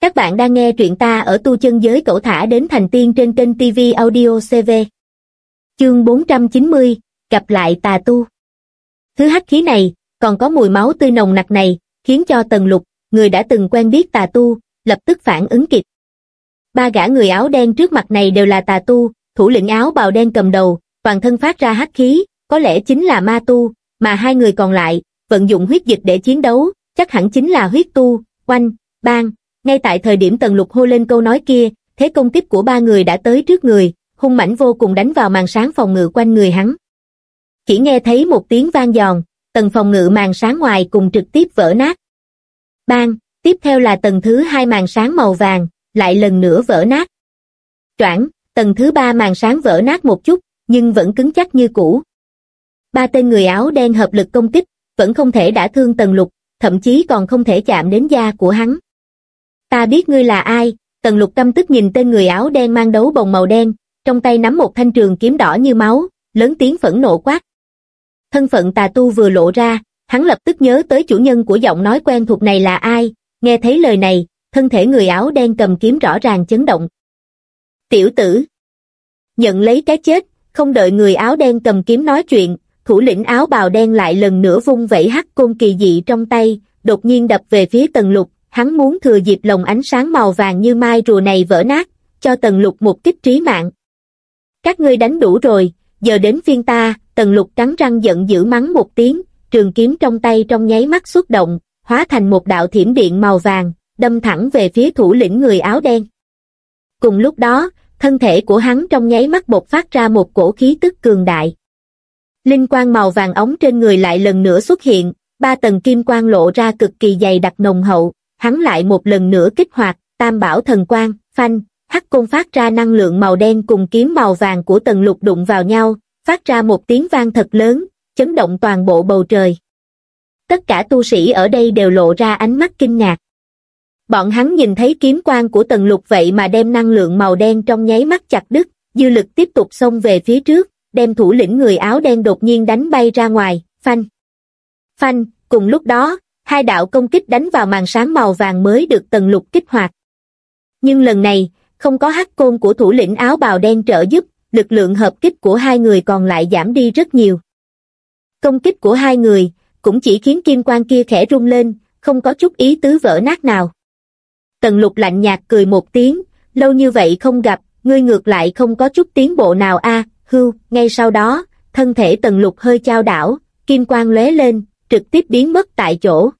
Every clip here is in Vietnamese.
Các bạn đang nghe truyện ta ở tu chân giới cẩu thả đến thành tiên trên kênh TV Audio CV. Chương 490, gặp lại tà tu. Thứ hắc khí này, còn có mùi máu tươi nồng nặc này, khiến cho Tần Lục, người đã từng quen biết tà tu, lập tức phản ứng kịp. Ba gã người áo đen trước mặt này đều là tà tu, thủ lĩnh áo bào đen cầm đầu, toàn thân phát ra hắc khí, có lẽ chính là ma tu, mà hai người còn lại, vận dụng huyết dịch để chiến đấu, chắc hẳn chính là huyết tu, oanh, bang, ngay tại thời điểm Tần Lục hô lên câu nói kia, thế công kích của ba người đã tới trước người, hung mãnh vô cùng đánh vào màn sáng phòng ngự quanh người hắn. Chỉ nghe thấy một tiếng vang giòn, tầng phòng ngự màn sáng ngoài cùng trực tiếp vỡ nát. Bang, tiếp theo là tầng thứ hai màn sáng màu vàng, lại lần nữa vỡ nát. Choảng, tầng thứ ba màn sáng vỡ nát một chút, nhưng vẫn cứng chắc như cũ. Ba tên người áo đen hợp lực công kích, vẫn không thể đả thương tần lục, thậm chí còn không thể chạm đến da của hắn. Ta biết ngươi là ai, tần lục căm tức nhìn tên người áo đen mang đấu bồng màu đen, trong tay nắm một thanh trường kiếm đỏ như máu, lớn tiếng phẫn nộ quát. Thân phận tà tu vừa lộ ra, hắn lập tức nhớ tới chủ nhân của giọng nói quen thuộc này là ai, nghe thấy lời này, thân thể người áo đen cầm kiếm rõ ràng chấn động. Tiểu tử! Nhận lấy cái chết, không đợi người áo đen cầm kiếm nói chuyện, thủ lĩnh áo bào đen lại lần nữa vung vẩy hắc côn kỳ dị trong tay, đột nhiên đập về phía tần lục, hắn muốn thừa dịp lồng ánh sáng màu vàng như mai rùa này vỡ nát, cho tần lục một kích trí mạng. Các ngươi đánh đủ rồi, giờ đến phiên ta, tần lục cắn răng giận dữ mắng một tiếng, trường kiếm trong tay trong nháy mắt xuất động, hóa thành một đạo thiểm điện màu vàng, đâm thẳng về phía thủ lĩnh người áo đen. Cùng lúc đó, thân thể của hắn trong nháy mắt bộc phát ra một cổ khí tức cường đại. Linh quang màu vàng ống trên người lại lần nữa xuất hiện, ba tầng kim quang lộ ra cực kỳ dày đặc nồng hậu, hắn lại một lần nữa kích hoạt, tam bảo thần quang, phanh, hắc côn phát ra năng lượng màu đen cùng kiếm màu vàng của tần lục đụng vào nhau, phát ra một tiếng vang thật lớn, chấn động toàn bộ bầu trời. Tất cả tu sĩ ở đây đều lộ ra ánh mắt kinh ngạc. Bọn hắn nhìn thấy kiếm quang của tần lục vậy mà đem năng lượng màu đen trong nháy mắt chặt đứt, dư lực tiếp tục xông về phía trước, đem thủ lĩnh người áo đen đột nhiên đánh bay ra ngoài, phanh. Phanh, cùng lúc đó, hai đạo công kích đánh vào màn sáng màu vàng mới được tần lục kích hoạt. Nhưng lần này, không có hắc côn của thủ lĩnh áo bào đen trợ giúp, lực lượng hợp kích của hai người còn lại giảm đi rất nhiều. Công kích của hai người, cũng chỉ khiến kim quan kia khẽ rung lên, không có chút ý tứ vỡ nát nào. Tần lục lạnh nhạt cười một tiếng, lâu như vậy không gặp, ngươi ngược lại không có chút tiến bộ nào a hưu, ngay sau đó, thân thể tần lục hơi trao đảo, kim quang lóe lên, trực tiếp biến mất tại chỗ.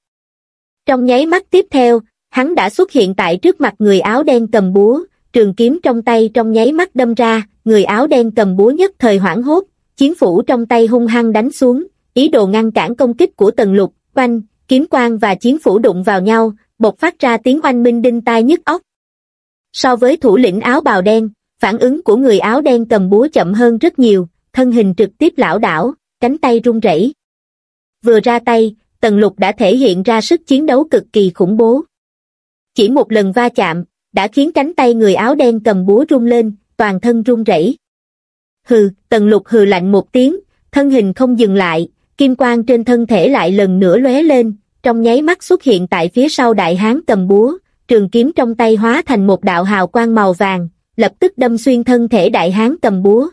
Trong nháy mắt tiếp theo, hắn đã xuất hiện tại trước mặt người áo đen cầm búa, trường kiếm trong tay trong nháy mắt đâm ra, người áo đen cầm búa nhất thời hoảng hốt, chiến phủ trong tay hung hăng đánh xuống, ý đồ ngăn cản công kích của tần lục, oanh, kiếm quang và chiến phủ đụng vào nhau, bộc phát ra tiếng oanh minh đinh tai nhức óc. So với thủ lĩnh áo bào đen, phản ứng của người áo đen cầm búa chậm hơn rất nhiều, thân hình trực tiếp lão đảo, cánh tay run rẩy. Vừa ra tay, Tần Lục đã thể hiện ra sức chiến đấu cực kỳ khủng bố. Chỉ một lần va chạm, đã khiến cánh tay người áo đen cầm búa rung lên, toàn thân run rẩy. Hừ, Tần Lục hừ lạnh một tiếng, thân hình không dừng lại, kim quang trên thân thể lại lần nữa lóe lên, trong nháy mắt xuất hiện tại phía sau đại hán cầm búa, trường kiếm trong tay hóa thành một đạo hào quang màu vàng, lập tức đâm xuyên thân thể đại hán cầm búa.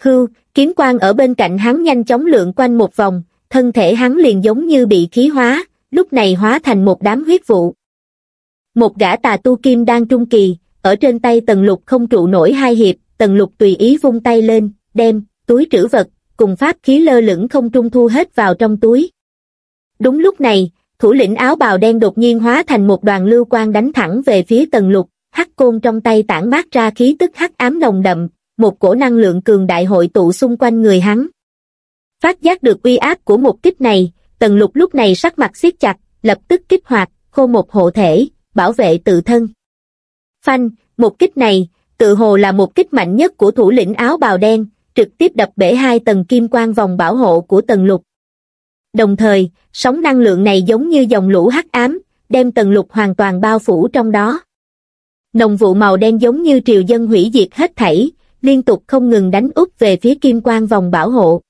Hưu, kiếm quang ở bên cạnh hắn nhanh chóng lượn quanh một vòng, thân thể hắn liền giống như bị khí hóa, lúc này hóa thành một đám huyết vụ. Một gã tà tu kim đang trung kỳ, ở trên tay tần lục không trụ nổi hai hiệp, tần lục tùy ý vung tay lên, đem, túi trữ vật, cùng pháp khí lơ lửng không trung thu hết vào trong túi. Đúng lúc này, thủ lĩnh áo bào đen đột nhiên hóa thành một đoàn lưu quang đánh thẳng về phía tần lục, hắc côn trong tay tản mát ra khí tức hắc ám nồng đậm, một cổ năng lượng cường đại hội tụ xung quanh người hắn. Phát giác được uy áp của một kích này, tần lục lúc này sắc mặt siết chặt, lập tức kích hoạt, khô một hộ thể, bảo vệ tự thân. Phanh, một kích này, tự hồ là một kích mạnh nhất của thủ lĩnh áo bào đen, trực tiếp đập bể hai tầng kim quang vòng bảo hộ của tần lục. Đồng thời, sóng năng lượng này giống như dòng lũ hắc ám, đem tần lục hoàn toàn bao phủ trong đó. Nồng vụ màu đen giống như triều dân hủy diệt hết thảy, liên tục không ngừng đánh úp về phía kim quang vòng bảo hộ.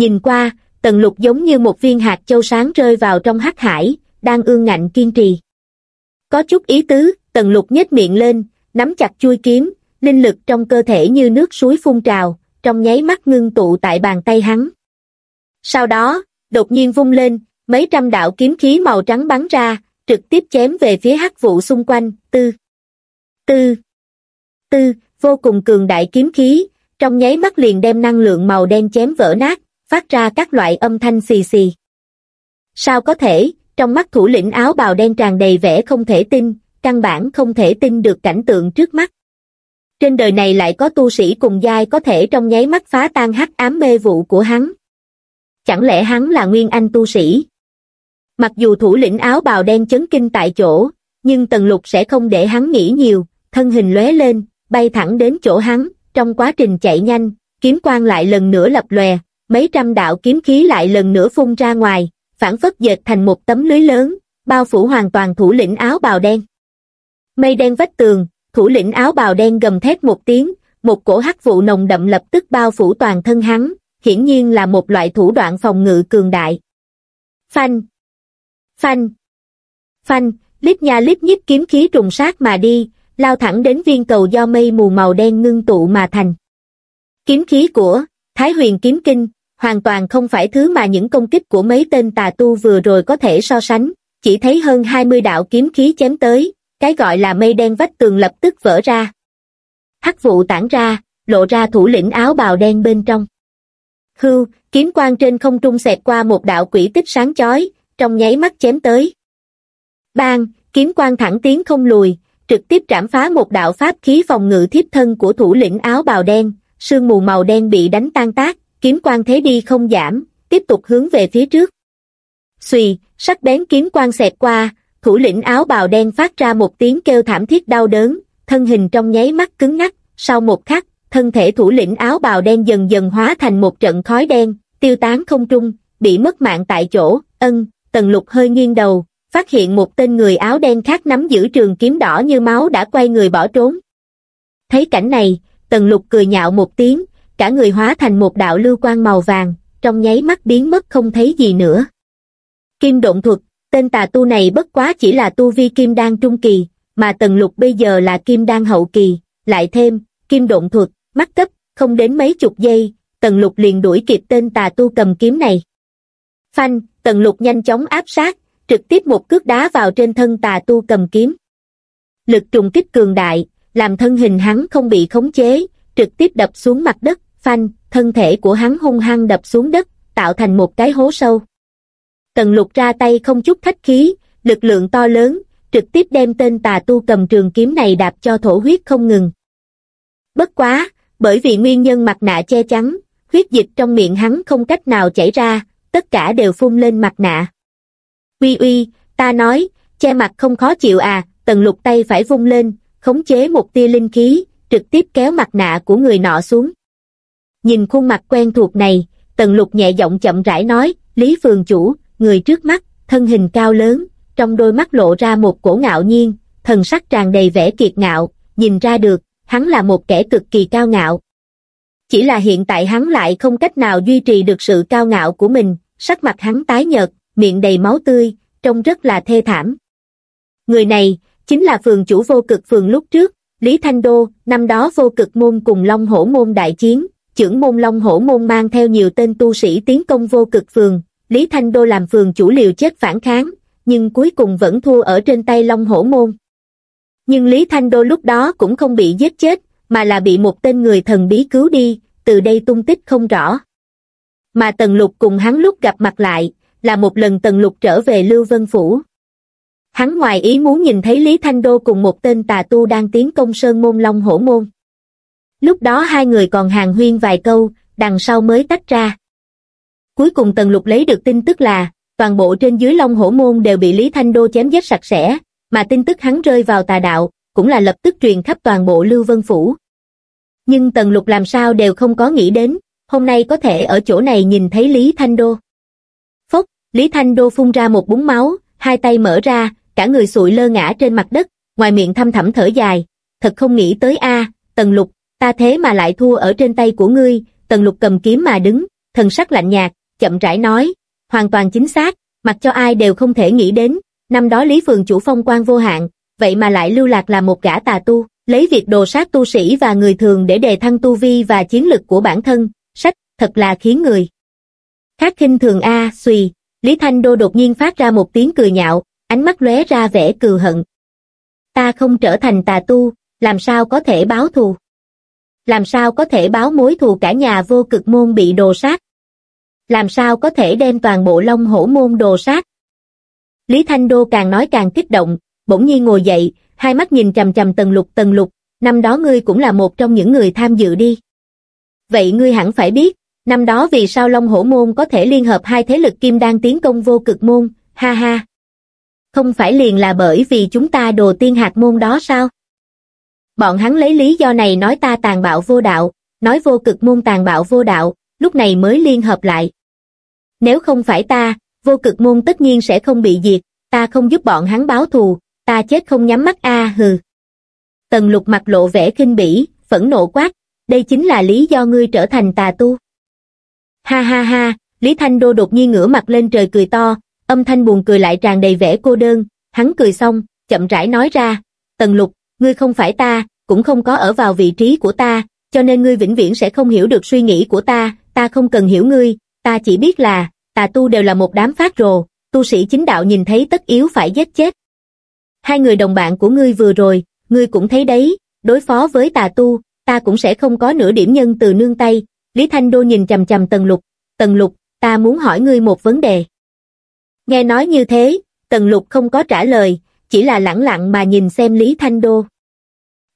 Nhìn qua, tần lục giống như một viên hạt châu sáng rơi vào trong hắc hải, đang ương ngạnh kiên trì. Có chút ý tứ, tần lục nhếch miệng lên, nắm chặt chui kiếm, linh lực trong cơ thể như nước suối phun trào, trong nháy mắt ngưng tụ tại bàn tay hắn. Sau đó, đột nhiên vung lên, mấy trăm đạo kiếm khí màu trắng bắn ra, trực tiếp chém về phía hắc vụ xung quanh, tư, tư, tư, vô cùng cường đại kiếm khí, trong nháy mắt liền đem năng lượng màu đen chém vỡ nát, phát ra các loại âm thanh xì xì. Sao có thể, trong mắt thủ lĩnh áo bào đen tràn đầy vẻ không thể tin, căn bản không thể tin được cảnh tượng trước mắt. Trên đời này lại có tu sĩ cùng giai có thể trong nháy mắt phá tan hắc ám mê vụ của hắn. Chẳng lẽ hắn là nguyên anh tu sĩ? Mặc dù thủ lĩnh áo bào đen chấn kinh tại chỗ, nhưng Tần Lục sẽ không để hắn nghĩ nhiều, thân hình lóe lên, bay thẳng đến chỗ hắn, trong quá trình chạy nhanh, kiếm quang lại lần nữa lập lòe, mấy trăm đạo kiếm khí lại lần nữa phun ra ngoài, phản phất dệt thành một tấm lưới lớn, bao phủ hoàn toàn thủ lĩnh áo bào đen. Mây đen vách tường, thủ lĩnh áo bào đen gầm thét một tiếng, một cổ hắc vụ nồng đậm lập tức bao phủ toàn thân hắn, hiển nhiên là một loại thủ đoạn phòng ngự cường đại. Phanh! Phanh! Phanh! Lít nha lít nhít kiếm khí trùng sát mà đi, lao thẳng đến viên cầu do mây mù màu đen ngưng tụ mà thành. Kiếm khí của Thái huyền kiếm kinh hoàn toàn không phải thứ mà những công kích của mấy tên tà tu vừa rồi có thể so sánh, chỉ thấy hơn 20 đạo kiếm khí chém tới, cái gọi là mây đen vách tường lập tức vỡ ra. Hắc vụ tản ra, lộ ra thủ lĩnh áo bào đen bên trong. Hưu, kiếm quang trên không trung xẹt qua một đạo quỷ tích sáng chói, trong nháy mắt chém tới. Bang, kiếm quang thẳng tiến không lùi, trực tiếp trảm phá một đạo pháp khí phòng ngự thiếp thân của thủ lĩnh áo bào đen, sương mù màu đen bị đánh tan tác, kiếm quang thế đi không giảm, tiếp tục hướng về phía trước. Xùy, sắc bén kiếm quang xẹt qua, thủ lĩnh áo bào đen phát ra một tiếng kêu thảm thiết đau đớn, thân hình trong nháy mắt cứng ngắc, sau một khắc, thân thể thủ lĩnh áo bào đen dần dần hóa thành một trận khói đen, tiêu tán không trung, bị mất mạng tại chỗ, ân, tần lục hơi nghiêng đầu, phát hiện một tên người áo đen khác nắm giữ trường kiếm đỏ như máu đã quay người bỏ trốn. Thấy cảnh này, tần lục cười nhạo một tiếng, cả người hóa thành một đạo lưu quang màu vàng, trong nháy mắt biến mất không thấy gì nữa. Kim độn thuật, tên tà tu này bất quá chỉ là tu vi kim đan trung kỳ, mà tần lục bây giờ là kim đan hậu kỳ, lại thêm, kim độn thuật, mắt cấp, không đến mấy chục giây, tần lục liền đuổi kịp tên tà tu cầm kiếm này. Phanh, tần lục nhanh chóng áp sát, trực tiếp một cước đá vào trên thân tà tu cầm kiếm. Lực trùng kích cường đại, làm thân hình hắn không bị khống chế, trực tiếp đập xuống mặt đất, phanh, thân thể của hắn hung hăng đập xuống đất, tạo thành một cái hố sâu. Tần lục ra tay không chút khách khí, lực lượng to lớn, trực tiếp đem tên tà tu cầm trường kiếm này đạp cho thổ huyết không ngừng. Bất quá, bởi vì nguyên nhân mặt nạ che chắn, huyết dịch trong miệng hắn không cách nào chảy ra, tất cả đều phun lên mặt nạ. Uy uy, ta nói, che mặt không khó chịu à, tần lục tay phải vung lên, khống chế một tia linh khí, trực tiếp kéo mặt nạ của người nọ xuống. Nhìn khuôn mặt quen thuộc này, tần lục nhẹ giọng chậm rãi nói, Lý Phường Chủ, người trước mắt, thân hình cao lớn, trong đôi mắt lộ ra một cổ ngạo nhiên, thần sắc tràn đầy vẻ kiệt ngạo, nhìn ra được, hắn là một kẻ cực kỳ cao ngạo. Chỉ là hiện tại hắn lại không cách nào duy trì được sự cao ngạo của mình, sắc mặt hắn tái nhợt, miệng đầy máu tươi, trông rất là thê thảm. Người này, chính là phường chủ vô cực phường lúc trước, Lý Thanh Đô, năm đó vô cực môn cùng Long Hổ môn đại chiến, trưởng môn Long Hổ môn mang theo nhiều tên tu sĩ tiến công vô cực phường, Lý Thanh Đô làm phường chủ liều chết phản kháng, nhưng cuối cùng vẫn thua ở trên tay Long Hổ môn. Nhưng Lý Thanh Đô lúc đó cũng không bị giết chết, mà là bị một tên người thần bí cứu đi, từ đây tung tích không rõ. Mà Tần Lục cùng hắn lúc gặp mặt lại, là một lần Tần Lục trở về Lưu Vân Phủ. Hắn ngoài ý muốn nhìn thấy Lý Thanh Đô cùng một tên tà tu đang tiến công Sơn Môn Long Hổ Môn. Lúc đó hai người còn hàng huyên vài câu, đằng sau mới tách ra. Cuối cùng Tần Lục lấy được tin tức là, toàn bộ trên dưới Long Hổ Môn đều bị Lý Thanh Đô chém giết sạch sẽ, mà tin tức hắn rơi vào tà đạo, cũng là lập tức truyền khắp toàn bộ Lưu Vân Phủ. Nhưng Tần Lục làm sao đều không có nghĩ đến, hôm nay có thể ở chỗ này nhìn thấy Lý Thanh Đô. Phốc, Lý Thanh Đô phun ra một búng máu, hai tay mở ra, cả người sụi lơ ngã trên mặt đất, ngoài miệng thăm thẳm thở dài, thật không nghĩ tới a, Tần Lục, ta thế mà lại thua ở trên tay của ngươi, Tần Lục cầm kiếm mà đứng, thần sắc lạnh nhạt, chậm rãi nói, hoàn toàn chính xác, mặc cho ai đều không thể nghĩ đến, năm đó Lý Phường chủ phong quan vô hạn, vậy mà lại lưu lạc là một gã tà tu, lấy việc đồ sát tu sĩ và người thường để đề thăng tu vi và chiến lực của bản thân, sách, thật là khiến người. Khác khinh thường A, à, xùy, Lý Thanh Đô đột nhiên phát ra một tiếng cười nhạo, ánh mắt lóe ra vẻ cừu hận. Ta không trở thành tà tu, làm sao có thể báo thù? Làm sao có thể báo mối thù cả nhà vô cực môn bị đồ sát? Làm sao có thể đem toàn bộ long hổ môn đồ sát? Lý Thanh Đô càng nói càng kích động, bỗng nhiên ngồi dậy, hai mắt nhìn chầm chầm tần lục tần lục, năm đó ngươi cũng là một trong những người tham dự đi. Vậy ngươi hẳn phải biết, năm đó vì sao Long Hổ Môn có thể liên hợp hai thế lực kim đan tiến công vô cực môn, ha ha. Không phải liền là bởi vì chúng ta đồ tiên hạt môn đó sao? Bọn hắn lấy lý do này nói ta tàn bạo vô đạo, nói vô cực môn tàn bạo vô đạo, lúc này mới liên hợp lại. Nếu không phải ta, vô cực môn tất nhiên sẽ không bị diệt, ta không giúp bọn hắn báo thù, ta chết không nhắm mắt a hừ. Tần lục mặt lộ vẻ kinh bỉ, phẫn nộ quát, đây chính là lý do ngươi trở thành tà tu. Ha ha ha, Lý Thanh Đô đột nhiên ngửa mặt lên trời cười to, âm thanh buồn cười lại tràn đầy vẻ cô đơn, hắn cười xong, chậm rãi nói ra, Tần Lục, ngươi không phải ta, cũng không có ở vào vị trí của ta, cho nên ngươi vĩnh viễn sẽ không hiểu được suy nghĩ của ta, ta không cần hiểu ngươi, ta chỉ biết là, tà tu đều là một đám phát rồ, tu sĩ chính đạo nhìn thấy tất yếu phải giết chết. Hai người đồng bạn của ngươi vừa rồi, ngươi cũng thấy đấy, đối phó với tà tu, ta cũng sẽ không có nửa điểm nhân từ nương tay. Lý Thanh Đô nhìn chầm chầm Tần Lục, Tần Lục, ta muốn hỏi ngươi một vấn đề. Nghe nói như thế, Tần Lục không có trả lời, chỉ là lẳng lặng mà nhìn xem Lý Thanh Đô.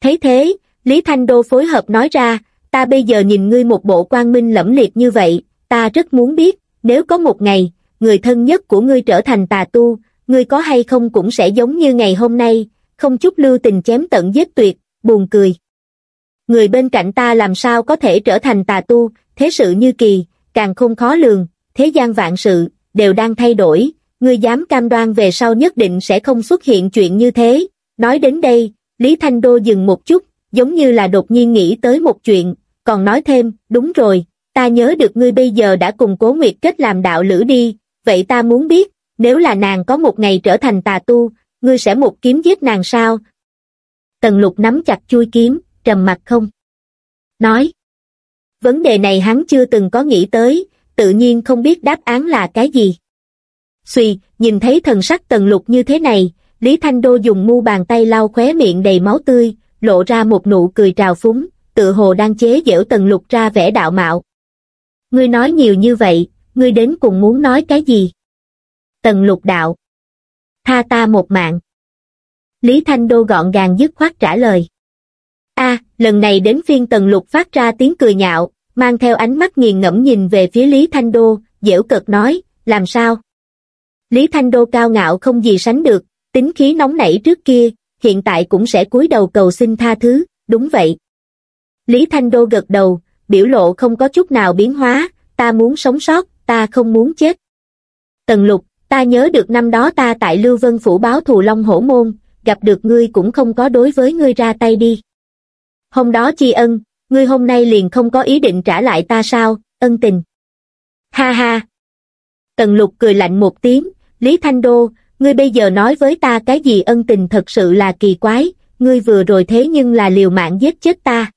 Thấy thế, Lý Thanh Đô phối hợp nói ra, ta bây giờ nhìn ngươi một bộ quang minh lẫm liệt như vậy, ta rất muốn biết, nếu có một ngày, người thân nhất của ngươi trở thành tà tu, ngươi có hay không cũng sẽ giống như ngày hôm nay, không chút lưu tình chém tận giết tuyệt, buồn cười. Người bên cạnh ta làm sao có thể trở thành tà tu, thế sự như kỳ, càng không khó lường, thế gian vạn sự, đều đang thay đổi, ngươi dám cam đoan về sau nhất định sẽ không xuất hiện chuyện như thế. Nói đến đây, Lý Thanh Đô dừng một chút, giống như là đột nhiên nghĩ tới một chuyện, còn nói thêm, đúng rồi, ta nhớ được ngươi bây giờ đã cùng cố nguyệt kết làm đạo lữ đi, vậy ta muốn biết, nếu là nàng có một ngày trở thành tà tu, ngươi sẽ một kiếm giết nàng sao? Tần lục nắm chặt chui kiếm, trầm mặt không. Nói. Vấn đề này hắn chưa từng có nghĩ tới, tự nhiên không biết đáp án là cái gì. Xùy, nhìn thấy thần sắc tần lục như thế này, Lý Thanh Đô dùng mu bàn tay lau khóe miệng đầy máu tươi, lộ ra một nụ cười trào phúng, tự hồ đang chế giễu tần lục ra vẻ đạo mạo. Ngươi nói nhiều như vậy, ngươi đến cùng muốn nói cái gì? Tần lục đạo. Tha ta một mạng. Lý Thanh Đô gọn gàng dứt khoát trả lời. a lần này đến phiên tần lục phát ra tiếng cười nhạo, mang theo ánh mắt nghiền ngẫm nhìn về phía Lý Thanh Đô, dễu cợt nói, làm sao? Lý Thanh Đô cao ngạo không gì sánh được, tính khí nóng nảy trước kia, hiện tại cũng sẽ cúi đầu cầu xin tha thứ, đúng vậy. Lý Thanh Đô gật đầu, biểu lộ không có chút nào biến hóa, ta muốn sống sót, ta không muốn chết. Tần lục, ta nhớ được năm đó ta tại Lưu Vân Phủ báo thù Long Hổ Môn, gặp được ngươi cũng không có đối với ngươi ra tay đi. Hôm đó chi ân, ngươi hôm nay liền không có ý định trả lại ta sao, ân tình. Ha ha. Tần lục cười lạnh một tiếng, Lý Thanh Đô, ngươi bây giờ nói với ta cái gì ân tình thật sự là kỳ quái, ngươi vừa rồi thế nhưng là liều mạng giết chết ta.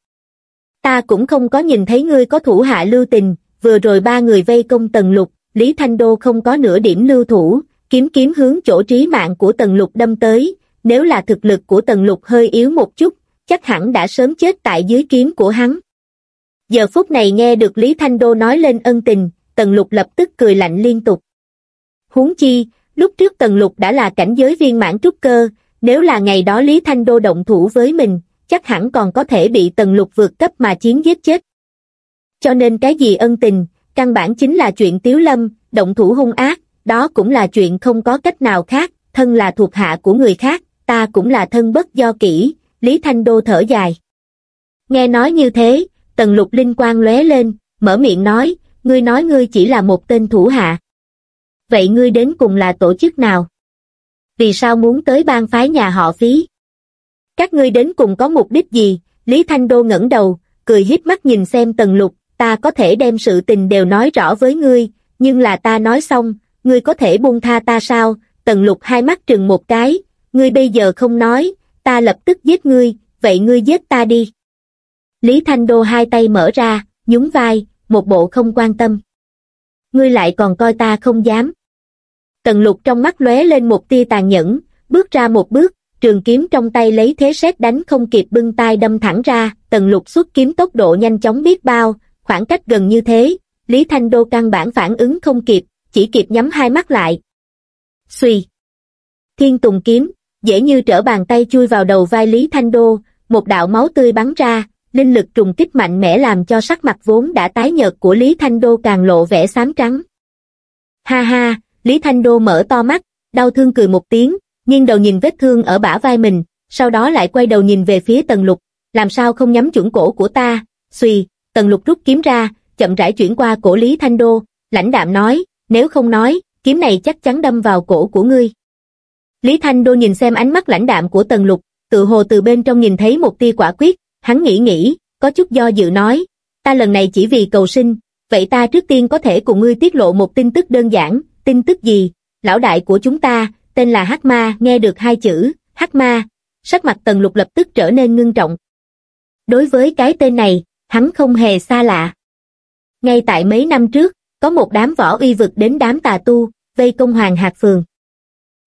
Ta cũng không có nhìn thấy ngươi có thủ hạ lưu tình, vừa rồi ba người vây công tần lục, Lý Thanh Đô không có nửa điểm lưu thủ, kiếm kiếm hướng chỗ trí mạng của tần lục đâm tới, nếu là thực lực của tần lục hơi yếu một chút, chắc hẳn đã sớm chết tại dưới kiếm của hắn. Giờ phút này nghe được Lý Thanh Đô nói lên ân tình, tần lục lập tức cười lạnh liên tục. Huống chi, lúc trước tần lục đã là cảnh giới viên mãn trúc cơ, nếu là ngày đó Lý Thanh Đô động thủ với mình, chắc hẳn còn có thể bị tần lục vượt cấp mà chiến giết chết. Cho nên cái gì ân tình, căn bản chính là chuyện tiếu lâm, động thủ hung ác, đó cũng là chuyện không có cách nào khác, thân là thuộc hạ của người khác, ta cũng là thân bất do kỹ, Lý Thanh Đô thở dài. Nghe nói như thế, tần lục linh quang lóe lên, mở miệng nói, ngươi nói ngươi chỉ là một tên thủ hạ. Vậy ngươi đến cùng là tổ chức nào? Vì sao muốn tới bang phái nhà họ phí? Các ngươi đến cùng có mục đích gì? Lý Thanh Đô ngẩng đầu, cười híp mắt nhìn xem tần lục, ta có thể đem sự tình đều nói rõ với ngươi, nhưng là ta nói xong, ngươi có thể buông tha ta sao? Tần lục hai mắt trừng một cái, ngươi bây giờ không nói, ta lập tức giết ngươi, vậy ngươi giết ta đi. Lý Thanh Đô hai tay mở ra, nhún vai, một bộ không quan tâm. Ngươi lại còn coi ta không dám. Tần lục trong mắt lóe lên một tia tàn nhẫn, bước ra một bước, trường kiếm trong tay lấy thế xét đánh không kịp bưng tay đâm thẳng ra, tần lục xuất kiếm tốc độ nhanh chóng biết bao, khoảng cách gần như thế, Lý Thanh Đô căn bản phản ứng không kịp, chỉ kịp nhắm hai mắt lại. Xùy! Thiên Tùng kiếm, dễ như trở bàn tay chui vào đầu vai Lý Thanh Đô, một đạo máu tươi bắn ra, linh lực trùng kích mạnh mẽ làm cho sắc mặt vốn đã tái nhợt của Lý Thanh Đô càng lộ vẻ xám trắng. Ha ha, Lý Thanh Đô mở to mắt, đau thương cười một tiếng, nghiêng đầu nhìn vết thương ở bả vai mình, sau đó lại quay đầu nhìn về phía Tần Lục, làm sao không nhắm chuẩn cổ của ta, suy, Tần Lục rút kiếm ra, chậm rãi chuyển qua cổ Lý Thanh Đô, lãnh đạm nói, nếu không nói, kiếm này chắc chắn đâm vào cổ của ngươi. Lý Thanh Đô nhìn xem ánh mắt lãnh đạm của Tần Lục, tự hồ từ bên trong nhìn thấy một tia quả quyết, hắn nghĩ nghĩ, có chút do dự nói, ta lần này chỉ vì cầu sinh, vậy ta trước tiên có thể cùng ngươi tiết lộ một tin tức đơn giản, tin tức gì, lão đại của chúng ta, tên là Hắc Ma, nghe được hai chữ, Hắc Ma, sắc mặt Tần Lục lập tức trở nên ngưng trọng. Đối với cái tên này, hắn không hề xa lạ. Ngay tại mấy năm trước, có một đám võ uy vực đến đám tà tu, vây công hoàng hạt phường.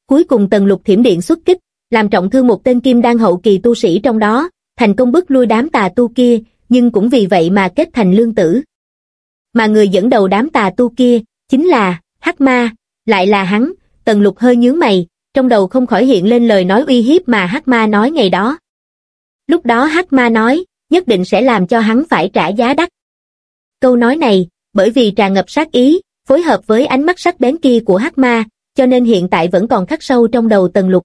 Cuối cùng Tần Lục thiểm điện xuất kích, làm trọng thương một tên kim đan hậu kỳ tu sĩ trong đó, thành công bức lui đám tà tu kia, nhưng cũng vì vậy mà kết thành lương tử. Mà người dẫn đầu đám tà tu kia, chính là, Hắc Ma, lại là hắn, Tần Lục hơi nhướng mày, trong đầu không khỏi hiện lên lời nói uy hiếp mà Hắc Ma nói ngày đó. Lúc đó Hắc Ma nói, nhất định sẽ làm cho hắn phải trả giá đắt. Câu nói này, bởi vì tràn ngập sát ý, phối hợp với ánh mắt sắc bén kia của Hắc Ma, cho nên hiện tại vẫn còn khắc sâu trong đầu Tần Lục.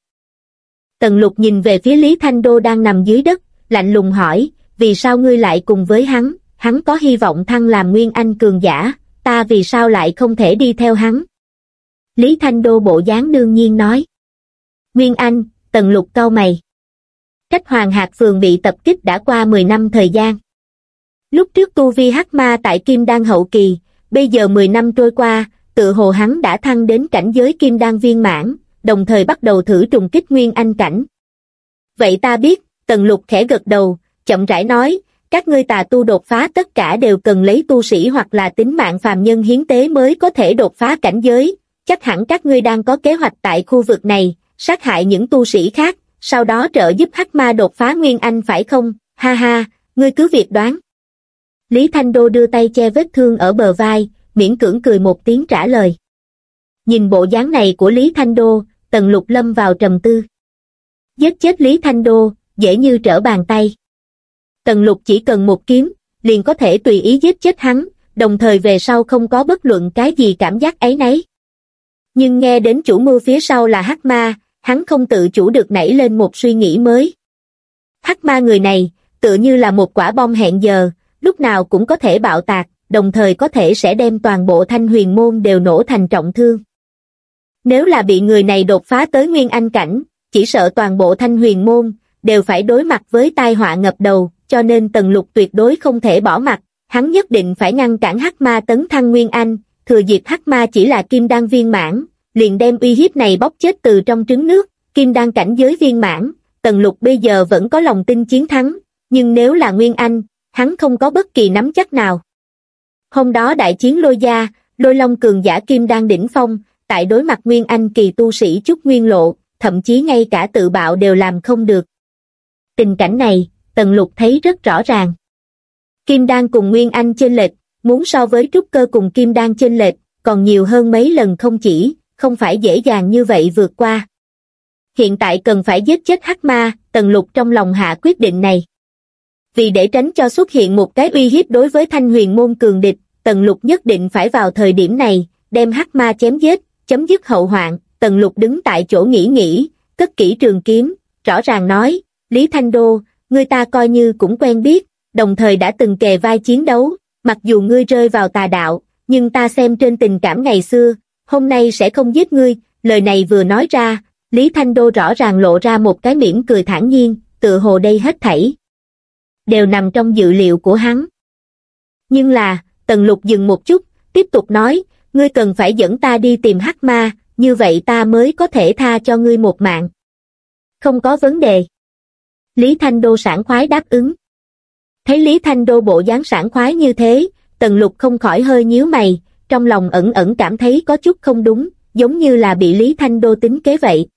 Tần Lục nhìn về phía Lý Thanh Đô đang nằm dưới đất, lạnh lùng hỏi, vì sao ngươi lại cùng với hắn, hắn có hy vọng thăng làm Nguyên Anh cường giả, ta vì sao lại không thể đi theo hắn? Lý Thanh Đô bộ dáng đương nhiên nói. Nguyên Anh, Tần Lục cau mày. Cách Hoàng Hạc Phường bị tập kích đã qua 10 năm thời gian. Lúc trước tu vi hắc ma tại Kim Đan hậu kỳ, bây giờ 10 năm trôi qua, tự hồ hắn đã thăng đến cảnh giới Kim Đan viên mãn, đồng thời bắt đầu thử trùng kích Nguyên Anh cảnh. Vậy ta biết, Tần Lục khẽ gật đầu, chậm rãi nói, các ngươi tà tu đột phá tất cả đều cần lấy tu sĩ hoặc là tính mạng phàm nhân hiến tế mới có thể đột phá cảnh giới, chắc hẳn các ngươi đang có kế hoạch tại khu vực này, sát hại những tu sĩ khác, sau đó trợ giúp hắc ma đột phá Nguyên Anh phải không, ha ha, ngươi cứ việc đoán. Lý Thanh Đô đưa tay che vết thương ở bờ vai, miễn cưỡng cười một tiếng trả lời. Nhìn bộ dáng này của Lý Thanh Đô, Tần Lục lâm vào trầm tư. Giết chết Lý Thanh Đô, dễ như trở bàn tay. Tần Lục chỉ cần một kiếm, liền có thể tùy ý giết chết hắn, đồng thời về sau không có bất luận cái gì cảm giác ấy nấy. Nhưng nghe đến chủ mưu phía sau là Hắc Ma, hắn không tự chủ được nảy lên một suy nghĩ mới. Hắc Ma người này, tự như là một quả bom hẹn giờ, lúc nào cũng có thể bạo tạc, đồng thời có thể sẽ đem toàn bộ thanh huyền môn đều nổ thành trọng thương. Nếu là bị người này đột phá tới nguyên anh cảnh, chỉ sợ toàn bộ thanh huyền môn, đều phải đối mặt với tai họa ngập đầu, cho nên tần lục tuyệt đối không thể bỏ mặt, hắn nhất định phải ngăn cản hắc ma tấn thăng nguyên anh, thừa dịp hắc ma chỉ là kim đan viên mãn, liền đem uy hiếp này bóc chết từ trong trứng nước, kim đan cảnh giới viên mãn, tần lục bây giờ vẫn có lòng tin chiến thắng, nhưng nếu là nguyên anh, hắn không có bất kỳ nắm chắc nào. Hôm đó đại chiến lôi gia, lôi long cường giả kim đan đỉnh phong, tại đối mặt nguyên anh kỳ tu sĩ chút nguyên lộ, thậm chí ngay cả tự bạo đều làm không được. Tình cảnh này, Tần Lục thấy rất rõ ràng. Kim Đan cùng Nguyên Anh chênh lệch, muốn so với trúc cơ cùng Kim Đan chênh lệch, còn nhiều hơn mấy lần không chỉ, không phải dễ dàng như vậy vượt qua. Hiện tại cần phải giết chết hắc ma, Tần Lục trong lòng hạ quyết định này. Vì để tránh cho xuất hiện một cái uy hiếp đối với thanh huyền môn cường địch, Tần Lục nhất định phải vào thời điểm này, đem hắc ma chém giết, chấm dứt hậu hoạn, Tần Lục đứng tại chỗ nghỉ nghỉ, cất kỹ trường kiếm, rõ ràng nói, Lý Thanh Đô, ngươi ta coi như cũng quen biết, đồng thời đã từng kề vai chiến đấu, mặc dù ngươi rơi vào tà đạo, nhưng ta xem trên tình cảm ngày xưa, hôm nay sẽ không giết ngươi, lời này vừa nói ra, Lý Thanh Đô rõ ràng lộ ra một cái mỉm cười thản nhiên, tự hồ đây hết thảy. Đều nằm trong dự liệu của hắn. Nhưng là, Tần Lục dừng một chút, tiếp tục nói, ngươi cần phải dẫn ta đi tìm hắc ma, như vậy ta mới có thể tha cho ngươi một mạng. Không có vấn đề. Lý Thanh Đô sảng khoái đáp ứng. Thấy Lý Thanh Đô bộ dáng sảng khoái như thế, Tần Lục không khỏi hơi nhíu mày, trong lòng ẩn ẩn cảm thấy có chút không đúng, giống như là bị Lý Thanh Đô tính kế vậy.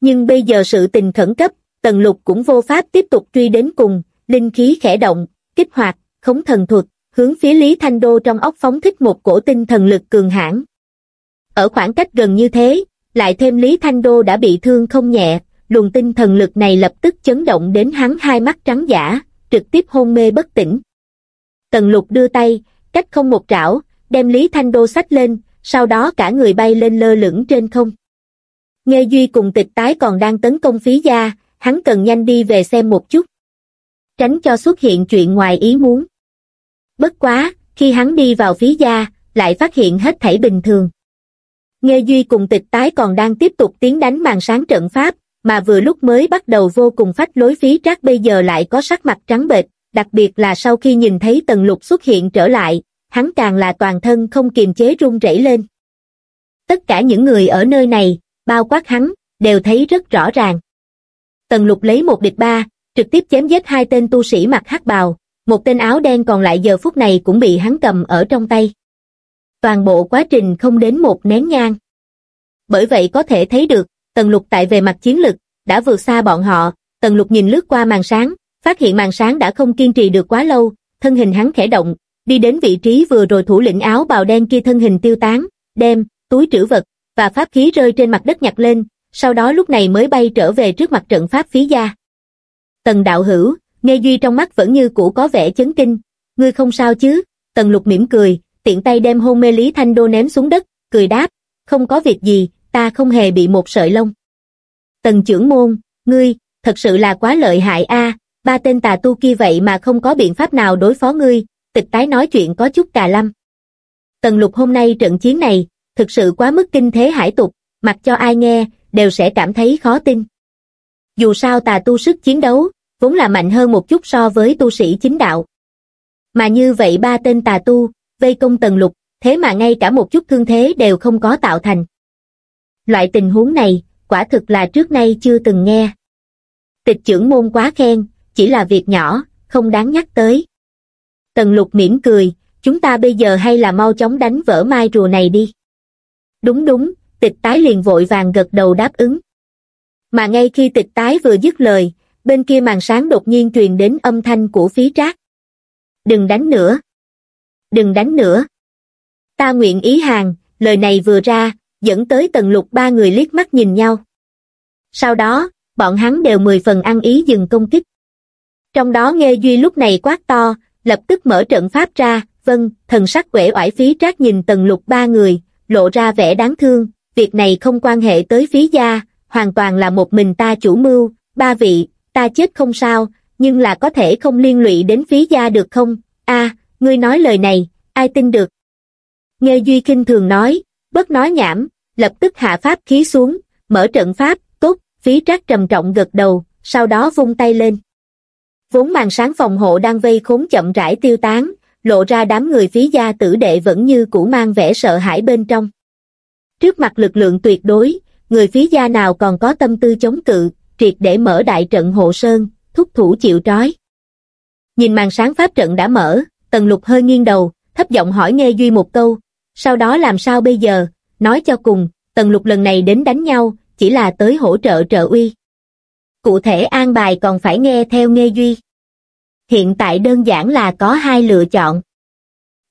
Nhưng bây giờ sự tình khẩn cấp, Tần Lục cũng vô pháp tiếp tục truy đến cùng, linh khí khẽ động, kích hoạt, khống thần thuật, hướng phía Lý Thanh Đô trong óc phóng thích một cổ tinh thần lực cường hãn. Ở khoảng cách gần như thế, lại thêm Lý Thanh Đô đã bị thương không nhẹ, luồng tinh thần lực này lập tức chấn động đến hắn hai mắt trắng giả, trực tiếp hôn mê bất tỉnh. Tần lục đưa tay, cách không một trảo, đem Lý Thanh Đô sách lên, sau đó cả người bay lên lơ lửng trên không. Nghe Duy cùng tịch tái còn đang tấn công phí gia, hắn cần nhanh đi về xem một chút. Tránh cho xuất hiện chuyện ngoài ý muốn. Bất quá, khi hắn đi vào phí gia, lại phát hiện hết thảy bình thường. Nghe Duy cùng tịch tái còn đang tiếp tục tiến đánh màn sáng trận pháp, mà vừa lúc mới bắt đầu vô cùng phách lối phí trác bây giờ lại có sắc mặt trắng bệch, đặc biệt là sau khi nhìn thấy tần lục xuất hiện trở lại, hắn càng là toàn thân không kiềm chế run rẩy lên. Tất cả những người ở nơi này, bao quát hắn, đều thấy rất rõ ràng. Tần lục lấy một địch ba, trực tiếp chém giết hai tên tu sĩ mặc hắc bào, một tên áo đen còn lại giờ phút này cũng bị hắn cầm ở trong tay. Toàn bộ quá trình không đến một nén nhang. Bởi vậy có thể thấy được, Tần Lục tại về mặt chiến lực, đã vượt xa bọn họ, Tần Lục nhìn lướt qua màn sáng, phát hiện màn sáng đã không kiên trì được quá lâu, thân hình hắn khẽ động, đi đến vị trí vừa rồi thủ lĩnh áo bào đen kia thân hình tiêu tán, đem, túi trữ vật, và pháp khí rơi trên mặt đất nhặt lên, sau đó lúc này mới bay trở về trước mặt trận pháp phí gia. Tần đạo hữu, nghe Duy trong mắt vẫn như cũ có vẻ chấn kinh, ngươi không sao chứ, Tần lục mỉm cười, tiện tay đem hôn mê Lý Thanh Đô ném xuống đất, cười đáp, không có việc gì, ta không hề bị một sợi lông. Tần trưởng môn, ngươi, thật sự là quá lợi hại a ba tên tà tu kia vậy mà không có biện pháp nào đối phó ngươi, tịch tái nói chuyện có chút cà lâm. Tần lục hôm nay trận chiến này, thực sự quá mức kinh thế hải tục, mặc cho ai nghe, đều sẽ cảm thấy khó tin. Dù sao tà tu sức chiến đấu, vốn là mạnh hơn một chút so với tu sĩ chính đạo. Mà như vậy ba tên tà tu, vây công tần lục, thế mà ngay cả một chút thương thế đều không có tạo thành. Loại tình huống này, quả thực là trước nay chưa từng nghe. Tịch trưởng môn quá khen, chỉ là việc nhỏ, không đáng nhắc tới. Tần lục mỉm cười, chúng ta bây giờ hay là mau chóng đánh vỡ mai rùa này đi. Đúng đúng, tịch tái liền vội vàng gật đầu đáp ứng. Mà ngay khi tịch tái vừa dứt lời, bên kia màn sáng đột nhiên truyền đến âm thanh của phí trác. Đừng đánh nữa. Đừng đánh nữa. Ta nguyện ý hàng, lời này vừa ra, dẫn tới tần lục ba người liếc mắt nhìn nhau. Sau đó, bọn hắn đều mười phần ăn ý dừng công kích. Trong đó nghe Duy lúc này quát to, lập tức mở trận pháp ra, vâng, thần sắc quể oải phí trác nhìn tần lục ba người, lộ ra vẻ đáng thương, việc này không quan hệ tới phí gia, hoàn toàn là một mình ta chủ mưu, ba vị, ta chết không sao, nhưng là có thể không liên lụy đến phí gia được không? a ngươi nói lời này, ai tin được? Nghe Duy kinh thường nói, bất nói nhảm, lập tức hạ pháp khí xuống, mở trận pháp, tốt, phí trác trầm trọng gật đầu, sau đó vung tay lên. Vốn màn sáng phòng hộ đang vây khốn chậm rãi tiêu tán, lộ ra đám người phí gia tử đệ vẫn như cũ mang vẻ sợ hãi bên trong. Trước mặt lực lượng tuyệt đối, người phí gia nào còn có tâm tư chống cự, triệt để mở đại trận hộ sơn, thúc thủ chịu trói. Nhìn màn sáng pháp trận đã mở, tần lục hơi nghiêng đầu, thấp giọng hỏi nghe Duy một câu, sau đó làm sao bây giờ, nói cho cùng, tần lục lần này đến đánh nhau, chỉ là tới hỗ trợ trợ uy. Cụ thể an bài còn phải nghe theo nghe Duy. Hiện tại đơn giản là có hai lựa chọn.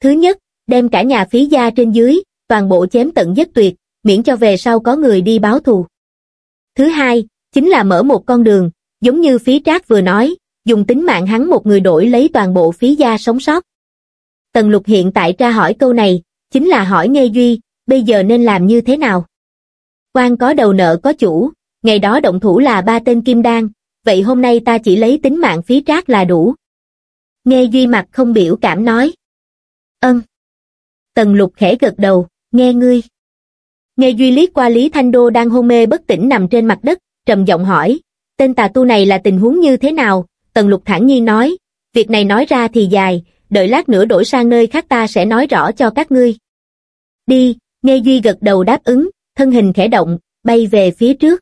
Thứ nhất, đem cả nhà phí gia trên dưới, toàn bộ chém tận giết tuyệt, miễn cho về sau có người đi báo thù. Thứ hai, chính là mở một con đường, giống như phí trác vừa nói, dùng tính mạng hắn một người đổi lấy toàn bộ phí gia sống sót. Tần lục hiện tại tra hỏi câu này, chính là hỏi Nghe Duy, bây giờ nên làm như thế nào? quan có đầu nợ có chủ, ngày đó động thủ là ba tên kim đan, vậy hôm nay ta chỉ lấy tính mạng phí trác là đủ. Nghe Duy mặt không biểu cảm nói. Ân. Tần lục khẽ gật đầu, nghe ngươi. Nghe Duy liếc qua Lý Thanh Đô đang hôn mê bất tỉnh nằm trên mặt đất, trầm giọng hỏi, tên tà tu này là tình huống như thế nào? Tần lục thản nhiên nói, việc này nói ra thì dài, đợi lát nữa đổi sang nơi khác ta sẽ nói rõ cho các ngươi. Đi, nghe Duy gật đầu đáp ứng, thân hình khẽ động, bay về phía trước.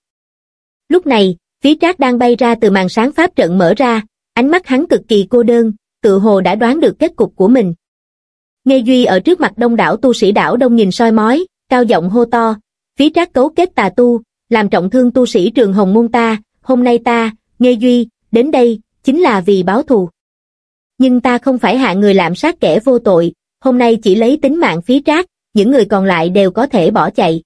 Lúc này, phía trác đang bay ra từ màn sáng pháp trận mở ra, ánh mắt hắn cực kỳ cô đơn, tự hồ đã đoán được kết cục của mình. Nghe Duy ở trước mặt đông đảo tu sĩ đảo đông nhìn soi mói, cao giọng hô to, phía trác cấu kết tà tu, làm trọng thương tu sĩ trường hồng môn ta, hôm nay ta, Nghe Duy, đến đây, chính là vì báo thù. Nhưng ta không phải hạ người làm sát kẻ vô tội, hôm nay chỉ lấy tính mạng phí trác, những người còn lại đều có thể bỏ chạy.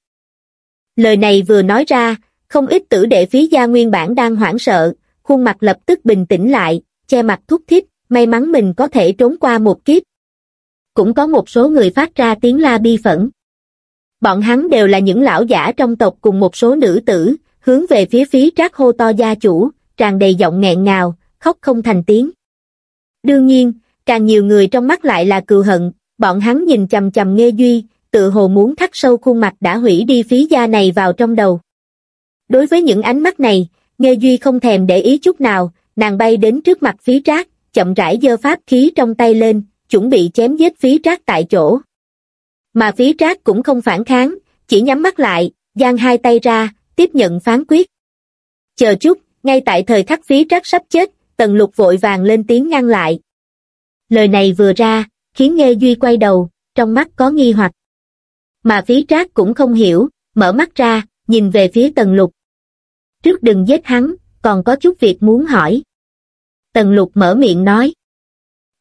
Lời này vừa nói ra, không ít tử đệ phí gia nguyên bản đang hoảng sợ, khuôn mặt lập tức bình tĩnh lại, che mặt thúc thích, may mắn mình có thể trốn qua một kiếp. Cũng có một số người phát ra tiếng la bi phẫn. Bọn hắn đều là những lão giả trong tộc cùng một số nữ tử, hướng về phía phí trác hô to gia chủ, tràn đầy giọng nghẹn ngào, khóc không thành tiếng. Đương nhiên, càng nhiều người trong mắt lại là cừu hận, bọn hắn nhìn chầm chầm nghe duy, tự hồ muốn thắt sâu khuôn mặt đã hủy đi phí gia này vào trong đầu. Đối với những ánh mắt này, nghe duy không thèm để ý chút nào, nàng bay đến trước mặt phí trác, chậm rãi giơ pháp khí trong tay lên, chuẩn bị chém giết phí trác tại chỗ. Mà phí trác cũng không phản kháng, chỉ nhắm mắt lại, giang hai tay ra, tiếp nhận phán quyết. Chờ chút, ngay tại thời khắc phí trác sắp chết, tần lục vội vàng lên tiếng ngăn lại. Lời này vừa ra, khiến Nghe Duy quay đầu, trong mắt có nghi hoặc. Mà phí trác cũng không hiểu, mở mắt ra, nhìn về phía tần lục. Trước đừng giết hắn, còn có chút việc muốn hỏi. Tần lục mở miệng nói.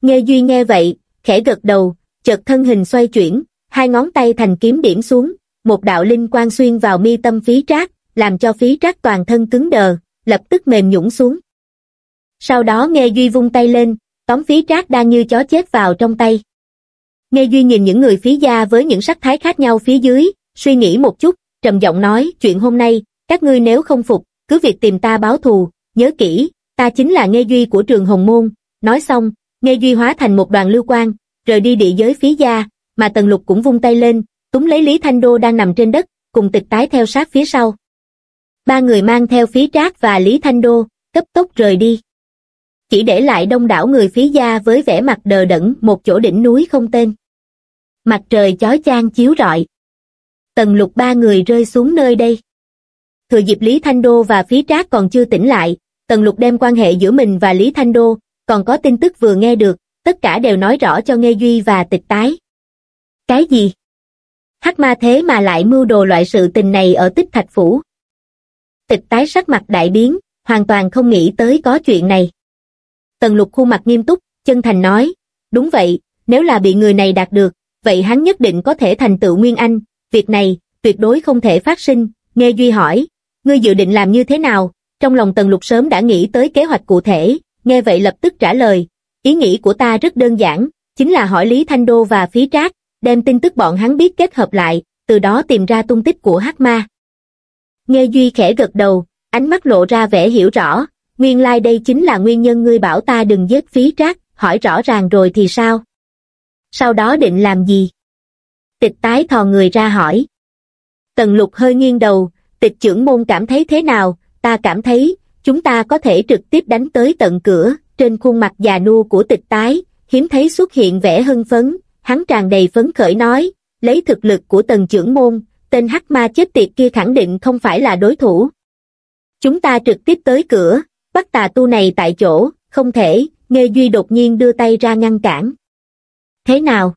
Nghe Duy nghe vậy, khẽ gật đầu, chợt thân hình xoay chuyển, hai ngón tay thành kiếm điểm xuống, một đạo linh quang xuyên vào mi tâm phí trác, làm cho phí trác toàn thân cứng đờ, lập tức mềm nhũng xuống. Sau đó nghe Duy vung tay lên, tóm phí trác đang như chó chết vào trong tay. Nghe Duy nhìn những người phí gia với những sắc thái khác nhau phía dưới, suy nghĩ một chút, trầm giọng nói, chuyện hôm nay, các ngươi nếu không phục, cứ việc tìm ta báo thù, nhớ kỹ, ta chính là Nghe Duy của trường Hồng Môn. Nói xong, Nghe Duy hóa thành một đoàn lưu quang, rời đi địa giới phí gia, mà Tần Lục cũng vung tay lên, túng lấy Lý Thanh Đô đang nằm trên đất, cùng tịch tái theo sát phía sau. Ba người mang theo phí trác và Lý Thanh Đô, cấp tốc rời đi. Chỉ để lại đông đảo người phí gia với vẻ mặt đờ đẫn một chỗ đỉnh núi không tên. Mặt trời chói chang chiếu rọi. Tần lục ba người rơi xuống nơi đây. Thừa dịp Lý Thanh Đô và phí trác còn chưa tỉnh lại, Tần lục đem quan hệ giữa mình và Lý Thanh Đô, còn có tin tức vừa nghe được, tất cả đều nói rõ cho Nghe Duy và tịch tái. Cái gì? Hắc ma thế mà lại mưu đồ loại sự tình này ở tích thạch phủ. Tịch tái sắc mặt đại biến, hoàn toàn không nghĩ tới có chuyện này. Tần lục khuôn mặt nghiêm túc, chân thành nói, đúng vậy, nếu là bị người này đạt được, vậy hắn nhất định có thể thành tựu Nguyên Anh, việc này, tuyệt đối không thể phát sinh, nghe Duy hỏi, ngươi dự định làm như thế nào, trong lòng Tần Lục sớm đã nghĩ tới kế hoạch cụ thể, nghe vậy lập tức trả lời, ý nghĩ của ta rất đơn giản, chính là hỏi Lý Thanh Đô và Phí Trác, đem tin tức bọn hắn biết kết hợp lại, từ đó tìm ra tung tích của Hắc Ma. Nghe Duy khẽ gật đầu, ánh mắt lộ ra vẻ hiểu rõ, nguyên lai like đây chính là nguyên nhân ngươi bảo ta đừng giết Phí Trác, hỏi rõ ràng rồi thì sao? Sau đó định làm gì? Tịch tái thò người ra hỏi. Tần lục hơi nghiêng đầu, tịch trưởng môn cảm thấy thế nào, ta cảm thấy, chúng ta có thể trực tiếp đánh tới tận cửa, trên khuôn mặt già nua của tịch tái, hiếm thấy xuất hiện vẻ hưng phấn, hắn tràn đầy phấn khởi nói, lấy thực lực của tần trưởng môn, tên hắc ma chết tiệt kia khẳng định không phải là đối thủ. Chúng ta trực tiếp tới cửa, bắt tà tu này tại chỗ, không thể, Nghê Duy đột nhiên đưa tay ra ngăn cản. Thế nào?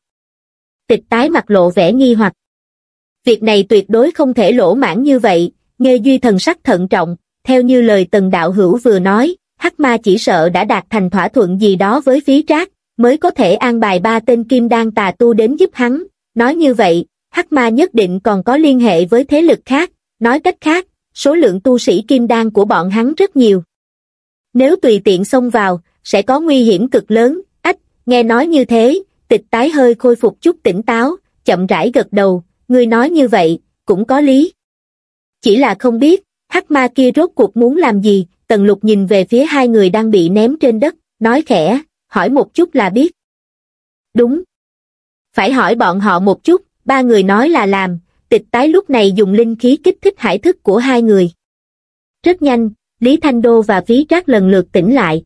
Tịch tái mặt lộ vẻ nghi hoặc. Việc này tuyệt đối không thể lỗ mãn như vậy, Nghê Duy thần sắc thận trọng, theo như lời tần đạo hữu vừa nói, hắc ma chỉ sợ đã đạt thành thỏa thuận gì đó với phí trác, mới có thể an bài ba tên kim đan tà tu đến giúp hắn. Nói như vậy, hắc ma nhất định còn có liên hệ với thế lực khác, nói cách khác, số lượng tu sĩ kim đan của bọn hắn rất nhiều. Nếu tùy tiện xông vào, sẽ có nguy hiểm cực lớn, ách, nghe nói như thế, tịch tái hơi khôi phục chút tỉnh táo, chậm rãi gật đầu, ngươi nói như vậy, cũng có lý. Chỉ là không biết, hắc ma kia rốt cuộc muốn làm gì, tần lục nhìn về phía hai người đang bị ném trên đất, nói khẽ, hỏi một chút là biết. Đúng. Phải hỏi bọn họ một chút, ba người nói là làm, tịch tái lúc này dùng linh khí kích thích hải thức của hai người. Rất nhanh, Lý Thanh Đô và Phí Trác lần lượt tỉnh lại.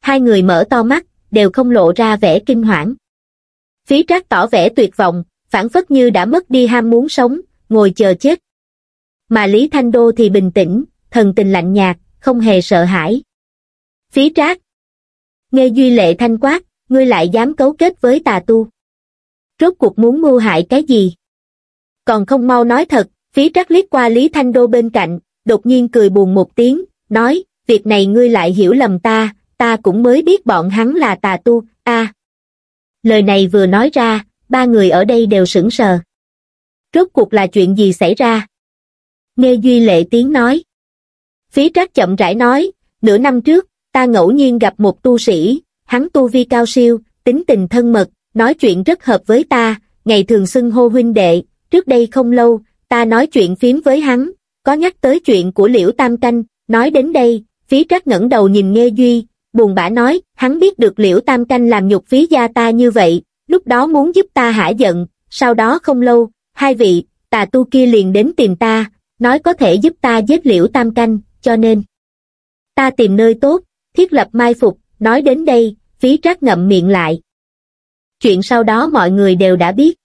Hai người mở to mắt, đều không lộ ra vẻ kinh hoảng. Phí Trác tỏ vẻ tuyệt vọng, phản phất như đã mất đi ham muốn sống, ngồi chờ chết. Mà Lý Thanh Đô thì bình tĩnh, thần tình lạnh nhạt, không hề sợ hãi. Phí trác. Nghe Duy Lệ thanh quát, ngươi lại dám cấu kết với tà tu. Rốt cuộc muốn mưu hại cái gì? Còn không mau nói thật, phí trác liếc qua Lý Thanh Đô bên cạnh, đột nhiên cười buồn một tiếng, nói, việc này ngươi lại hiểu lầm ta, ta cũng mới biết bọn hắn là tà tu, a. Lời này vừa nói ra, ba người ở đây đều sững sờ. Rốt cuộc là chuyện gì xảy ra? Nghe Duy Lệ tiếng nói. Phí trác chậm rãi nói, nửa năm trước, ta ngẫu nhiên gặp một tu sĩ, hắn tu vi cao siêu, tính tình thân mật, nói chuyện rất hợp với ta, ngày thường xưng hô huynh đệ, trước đây không lâu, ta nói chuyện phím với hắn, có nhắc tới chuyện của Liễu Tam Canh, nói đến đây, phí trác ngẩng đầu nhìn Nghe Duy, buồn bã nói, hắn biết được Liễu Tam Canh làm nhục phí gia ta như vậy, lúc đó muốn giúp ta hả giận, sau đó không lâu, hai vị, tà tu kia liền đến tìm ta, nói có thể giúp ta giết Liễu Tam Canh, cho nên ta tìm nơi tốt, thiết lập mai phục, nói đến đây, phí trác ngậm miệng lại. Chuyện sau đó mọi người đều đã biết.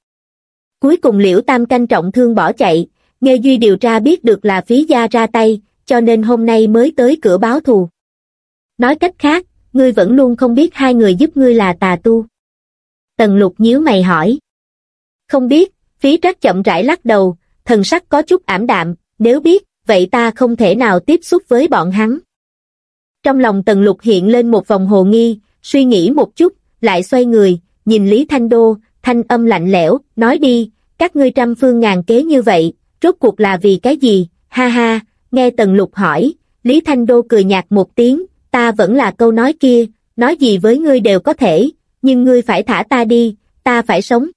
Cuối cùng Liễu Tam Canh trọng thương bỏ chạy, Nghe Duy điều tra biết được là phí gia ra tay, cho nên hôm nay mới tới cửa báo thù. Nói cách khác, ngươi vẫn luôn không biết hai người giúp ngươi là tà tu. Tần lục nhíu mày hỏi. Không biết, phí trác chậm rãi lắc đầu, thần sắc có chút ảm đạm, nếu biết, vậy ta không thể nào tiếp xúc với bọn hắn. Trong lòng tần lục hiện lên một vòng hồ nghi, suy nghĩ một chút, lại xoay người, nhìn Lý Thanh Đô, thanh âm lạnh lẽo, nói đi, các ngươi trăm phương ngàn kế như vậy, rốt cuộc là vì cái gì, ha ha, nghe tần lục hỏi, Lý Thanh Đô cười nhạt một tiếng, ta vẫn là câu nói kia, nói gì với ngươi đều có thể, nhưng ngươi phải thả ta đi, ta phải sống.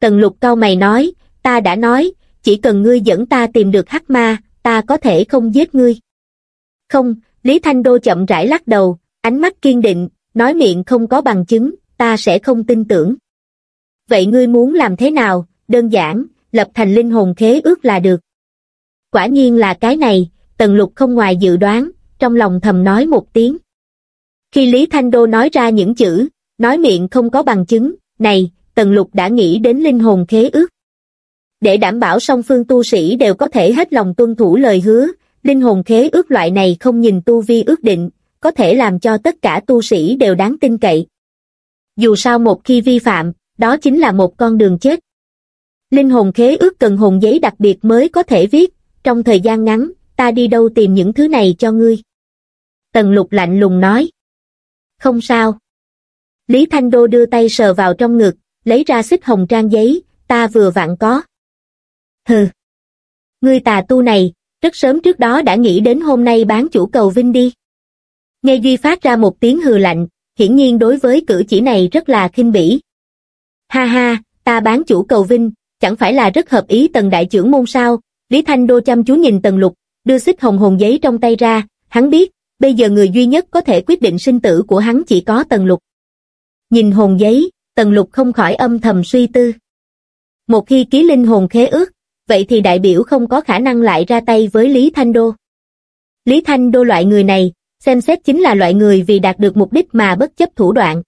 Tần lục cao mày nói, ta đã nói, chỉ cần ngươi dẫn ta tìm được hắc ma, ta có thể không giết ngươi. Không, Lý Thanh Đô chậm rãi lắc đầu, ánh mắt kiên định, nói miệng không có bằng chứng, ta sẽ không tin tưởng. Vậy ngươi muốn làm thế nào, đơn giản, lập thành linh hồn khế ước là được. Quả nhiên là cái này, Tần Lục không ngoài dự đoán, trong lòng thầm nói một tiếng. Khi Lý Thanh Đô nói ra những chữ, nói miệng không có bằng chứng, này, Tần Lục đã nghĩ đến linh hồn khế ước. Để đảm bảo song phương tu sĩ đều có thể hết lòng tuân thủ lời hứa, linh hồn khế ước loại này không nhìn tu vi ước định, có thể làm cho tất cả tu sĩ đều đáng tin cậy. Dù sao một khi vi phạm, đó chính là một con đường chết. Linh hồn khế ước cần hồn giấy đặc biệt mới có thể viết, trong thời gian ngắn, ta đi đâu tìm những thứ này cho ngươi. Tần lục lạnh lùng nói. Không sao. Lý Thanh Đô đưa tay sờ vào trong ngực, lấy ra xích hồng trang giấy, ta vừa vặn có. Hừ. Ngươi tà tu này, rất sớm trước đó đã nghĩ đến hôm nay bán chủ cầu vinh đi. Nghe Duy phát ra một tiếng hừ lạnh, hiển nhiên đối với cử chỉ này rất là khinh bỉ. Ha ha, ta bán chủ cầu vinh, chẳng phải là rất hợp ý tần đại trưởng môn sao, Lý Thanh Đô chăm chú nhìn tần lục, đưa xích hồng hồn giấy trong tay ra, hắn biết, bây giờ người duy nhất có thể quyết định sinh tử của hắn chỉ có tần lục. Nhìn hồn giấy, tần lục không khỏi âm thầm suy tư. Một khi ký linh hồn khế ước, vậy thì đại biểu không có khả năng lại ra tay với Lý Thanh Đô. Lý Thanh Đô loại người này, xem xét chính là loại người vì đạt được mục đích mà bất chấp thủ đoạn.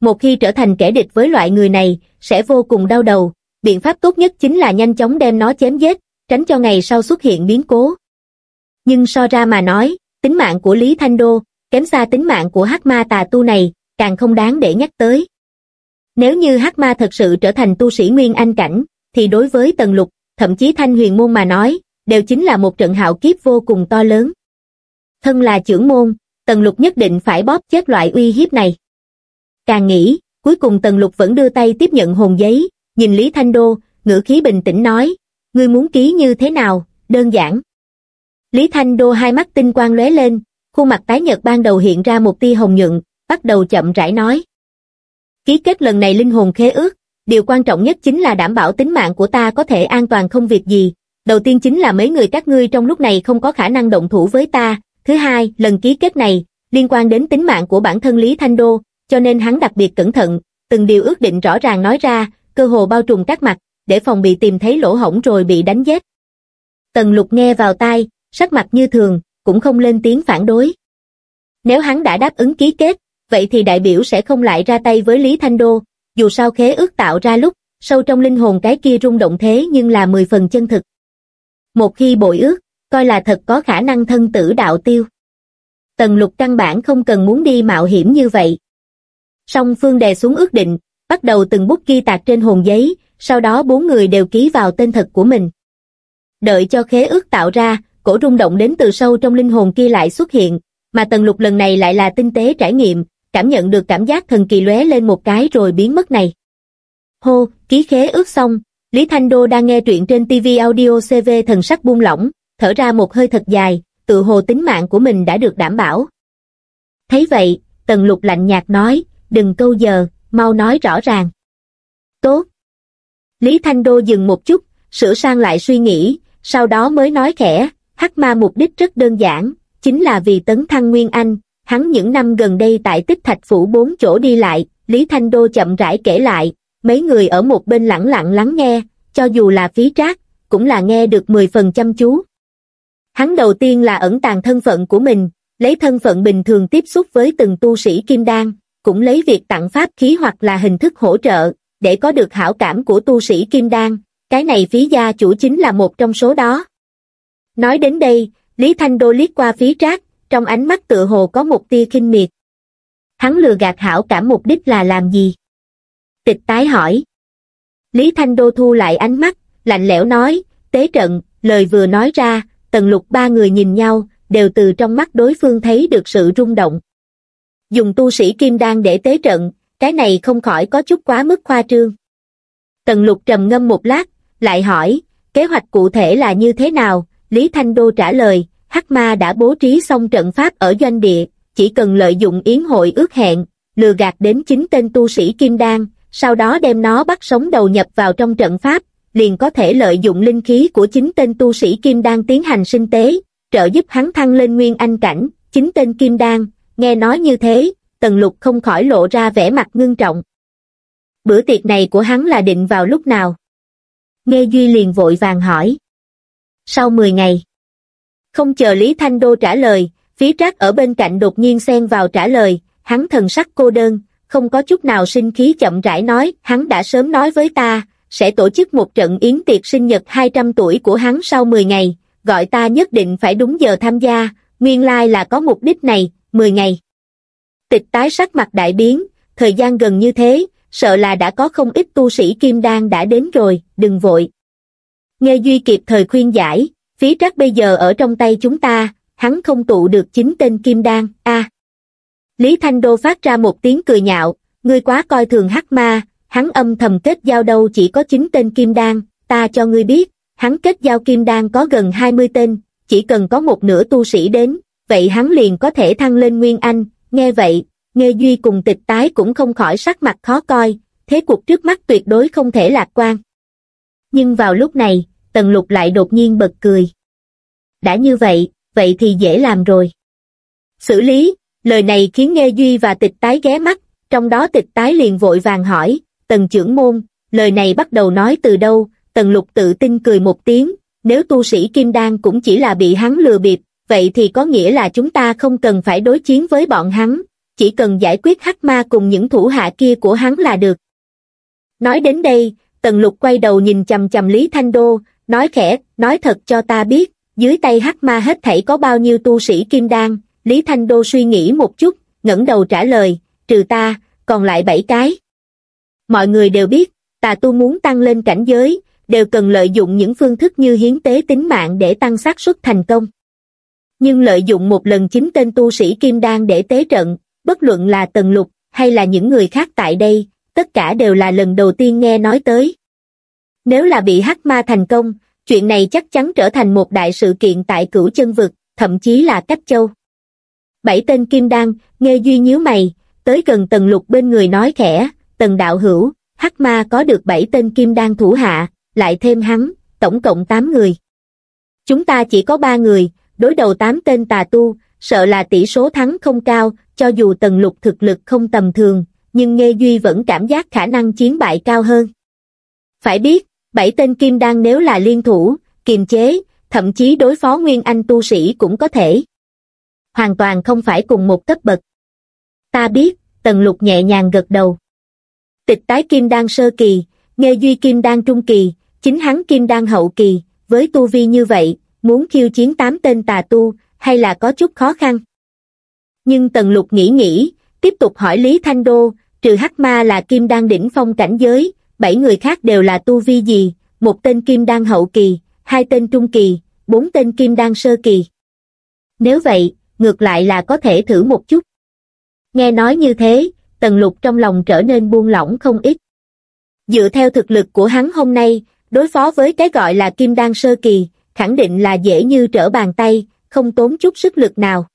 Một khi trở thành kẻ địch với loại người này, sẽ vô cùng đau đầu, biện pháp tốt nhất chính là nhanh chóng đem nó chém giết, tránh cho ngày sau xuất hiện biến cố. Nhưng so ra mà nói, tính mạng của Lý Thanh Đô, kém xa tính mạng của hắc ma tà tu này, càng không đáng để nhắc tới. Nếu như hắc ma thật sự trở thành tu sĩ Nguyên Anh Cảnh, thì đối với Tần Lục, thậm chí Thanh Huyền Môn mà nói, đều chính là một trận hạo kiếp vô cùng to lớn. Thân là trưởng môn, Tần Lục nhất định phải bóp chết loại uy hiếp này. Càng nghĩ, cuối cùng Tần Lục vẫn đưa tay tiếp nhận hồn giấy, nhìn Lý Thanh Đô, ngữ khí bình tĩnh nói, ngươi muốn ký như thế nào, đơn giản. Lý Thanh Đô hai mắt tinh quang lóe lên, khuôn mặt tái nhợt ban đầu hiện ra một tia hồng nhuận, bắt đầu chậm rãi nói. Ký kết lần này linh hồn khế ước, điều quan trọng nhất chính là đảm bảo tính mạng của ta có thể an toàn không việc gì. Đầu tiên chính là mấy người các ngươi trong lúc này không có khả năng động thủ với ta. Thứ hai, lần ký kết này, liên quan đến tính mạng của bản thân Lý Thanh Đô, cho nên hắn đặc biệt cẩn thận, từng điều ước định rõ ràng nói ra, cơ hồ bao trùm các mặt, để phòng bị tìm thấy lỗ hổng rồi bị đánh giết. Tần lục nghe vào tai, sắc mặt như thường, cũng không lên tiếng phản đối. Nếu hắn đã đáp ứng ký kết, vậy thì đại biểu sẽ không lại ra tay với Lý Thanh Đô, dù sao khế ước tạo ra lúc, sâu trong linh hồn cái kia rung động thế nhưng là mười phần chân thực. Một khi bội ước, coi là thật có khả năng thân tử đạo tiêu. Tần lục căn bản không cần muốn đi mạo hiểm như vậy. Song phương đè xuống ước định, bắt đầu từng bút ghi tạc trên hồn giấy, sau đó bốn người đều ký vào tên thật của mình. Đợi cho khế ước tạo ra, cổ rung động đến từ sâu trong linh hồn kia lại xuất hiện, mà tần lục lần này lại là tinh tế trải nghiệm, cảm nhận được cảm giác thần kỳ lóe lên một cái rồi biến mất này. Hô, ký khế ước xong, Lý Thanh Đô đang nghe truyện trên TV audio CV thần sắc buông lỏng, thở ra một hơi thật dài, tự hồ tính mạng của mình đã được đảm bảo. Thấy vậy, Tần Lục lạnh nhạt nói, đừng câu giờ, mau nói rõ ràng. Tốt. Lý Thanh Đô dừng một chút, sửa sang lại suy nghĩ, sau đó mới nói khẽ, hắc ma mục đích rất đơn giản, chính là vì tấn thăng Nguyên Anh, hắn những năm gần đây tại tích thạch phủ bốn chỗ đi lại, Lý Thanh Đô chậm rãi kể lại, mấy người ở một bên lẳng lặng lắng nghe, cho dù là phí trác, cũng là nghe được 10 phần chăm chú. Hắn đầu tiên là ẩn tàng thân phận của mình, lấy thân phận bình thường tiếp xúc với từng tu sĩ kim đan, cũng lấy việc tặng pháp khí hoặc là hình thức hỗ trợ, để có được hảo cảm của tu sĩ kim đan, cái này phí gia chủ chính là một trong số đó. Nói đến đây, Lý Thanh Đô liếc qua phí trác, trong ánh mắt tự hồ có một tia kinh miệt. Hắn lừa gạt hảo cảm mục đích là làm gì? Tịch tái hỏi. Lý Thanh Đô thu lại ánh mắt, lạnh lẽo nói, tế trận, lời vừa nói ra, tần lục ba người nhìn nhau, đều từ trong mắt đối phương thấy được sự rung động. Dùng tu sĩ kim đan để tế trận, cái này không khỏi có chút quá mức khoa trương. Tần lục trầm ngâm một lát, lại hỏi, kế hoạch cụ thể là như thế nào? Lý Thanh Đô trả lời, Hắc Ma đã bố trí xong trận pháp ở doanh địa, chỉ cần lợi dụng yến hội ước hẹn, lừa gạt đến chính tên tu sĩ Kim Đan, sau đó đem nó bắt sống đầu nhập vào trong trận pháp, liền có thể lợi dụng linh khí của chính tên tu sĩ Kim Đan tiến hành sinh tế, trợ giúp hắn thăng lên nguyên anh cảnh, chính tên Kim Đan, nghe nói như thế, Tần Lục không khỏi lộ ra vẻ mặt ngưng trọng. Bữa tiệc này của hắn là định vào lúc nào? Nghe Duy liền vội vàng hỏi. Sau 10 ngày. Không chờ Lý Thanh Đô trả lời, phía trác ở bên cạnh đột nhiên xen vào trả lời, hắn thần sắc cô đơn, không có chút nào sinh khí chậm rãi nói, hắn đã sớm nói với ta, sẽ tổ chức một trận yến tiệc sinh nhật 200 tuổi của hắn sau 10 ngày, gọi ta nhất định phải đúng giờ tham gia, nguyên lai là có mục đích này, 10 ngày. Tịch tái sắc mặt đại biến, thời gian gần như thế, sợ là đã có không ít tu sĩ kim đan đã đến rồi, đừng vội. Nghe Duy kịp thời khuyên giải, phí trắc bây giờ ở trong tay chúng ta, hắn không tụ được chính tên kim đan, a Lý Thanh Đô phát ra một tiếng cười nhạo, ngươi quá coi thường hắc ma, hắn âm thầm kết giao đâu chỉ có chính tên kim đan, ta cho ngươi biết, hắn kết giao kim đan có gần 20 tên, chỉ cần có một nửa tu sĩ đến, vậy hắn liền có thể thăng lên Nguyên Anh, nghe vậy, nghe Duy cùng tịch tái cũng không khỏi sắc mặt khó coi, thế cuộc trước mắt tuyệt đối không thể lạc quan. Nhưng vào lúc này, Tần Lục lại đột nhiên bật cười. Đã như vậy, vậy thì dễ làm rồi. Xử lý, lời này khiến nghe Duy và tịch tái ghé mắt, trong đó tịch tái liền vội vàng hỏi, Tần trưởng môn, lời này bắt đầu nói từ đâu, Tần Lục tự tin cười một tiếng, nếu tu sĩ Kim Đan cũng chỉ là bị hắn lừa bịp, vậy thì có nghĩa là chúng ta không cần phải đối chiến với bọn hắn, chỉ cần giải quyết hắc ma cùng những thủ hạ kia của hắn là được. Nói đến đây, Tần Lục quay đầu nhìn chầm chầm Lý Thanh Đô, nói khẽ, nói thật cho ta biết, dưới tay hắc ma hết thảy có bao nhiêu tu sĩ Kim Đan, Lý Thanh Đô suy nghĩ một chút, ngẩng đầu trả lời, trừ ta, còn lại bảy cái. Mọi người đều biết, tà tu muốn tăng lên cảnh giới, đều cần lợi dụng những phương thức như hiến tế tính mạng để tăng xác suất thành công. Nhưng lợi dụng một lần chính tên tu sĩ Kim Đan để tế trận, bất luận là Tần Lục hay là những người khác tại đây, tất cả đều là lần đầu tiên nghe nói tới. Nếu là bị hắc ma thành công, chuyện này chắc chắn trở thành một đại sự kiện tại cửu chân vực, thậm chí là cách châu. Bảy tên Kim Đan, nghe Duy nhíu mày, tới gần Tần Lục bên người nói khẽ, Tần Đạo Hữu, hắc ma có được bảy tên Kim Đan thủ hạ, lại thêm hắn, tổng cộng 8 người. Chúng ta chỉ có 3 người, đối đầu tám tên tà tu, sợ là tỷ số thắng không cao, cho dù tần lục thực lực không tầm thường, nhưng Nghê Duy vẫn cảm giác khả năng chiến bại cao hơn. Phải biết, bảy tên kim đan nếu là liên thủ, kiềm chế, thậm chí đối phó Nguyên Anh tu sĩ cũng có thể. Hoàn toàn không phải cùng một cấp bậc. Ta biết, tần lục nhẹ nhàng gật đầu. Tịch tái kim đan sơ kỳ, Nghe Duy kim đan trung kỳ, chính hắn kim đan hậu kỳ, với tu vi như vậy, muốn khiêu chiến tám tên tà tu, hay là có chút khó khăn. Nhưng Tần Lục nghĩ nghĩ, tiếp tục hỏi Lý Thanh Đô, trừ Hắc Ma là Kim Đan đỉnh phong cảnh giới, bảy người khác đều là tu vi gì, một tên Kim Đan hậu kỳ, hai tên trung kỳ, bốn tên Kim Đan sơ kỳ. Nếu vậy, ngược lại là có thể thử một chút. Nghe nói như thế, Tần Lục trong lòng trở nên buông lỏng không ít. Dựa theo thực lực của hắn hôm nay, đối phó với cái gọi là Kim Đan sơ kỳ, khẳng định là dễ như trở bàn tay, không tốn chút sức lực nào.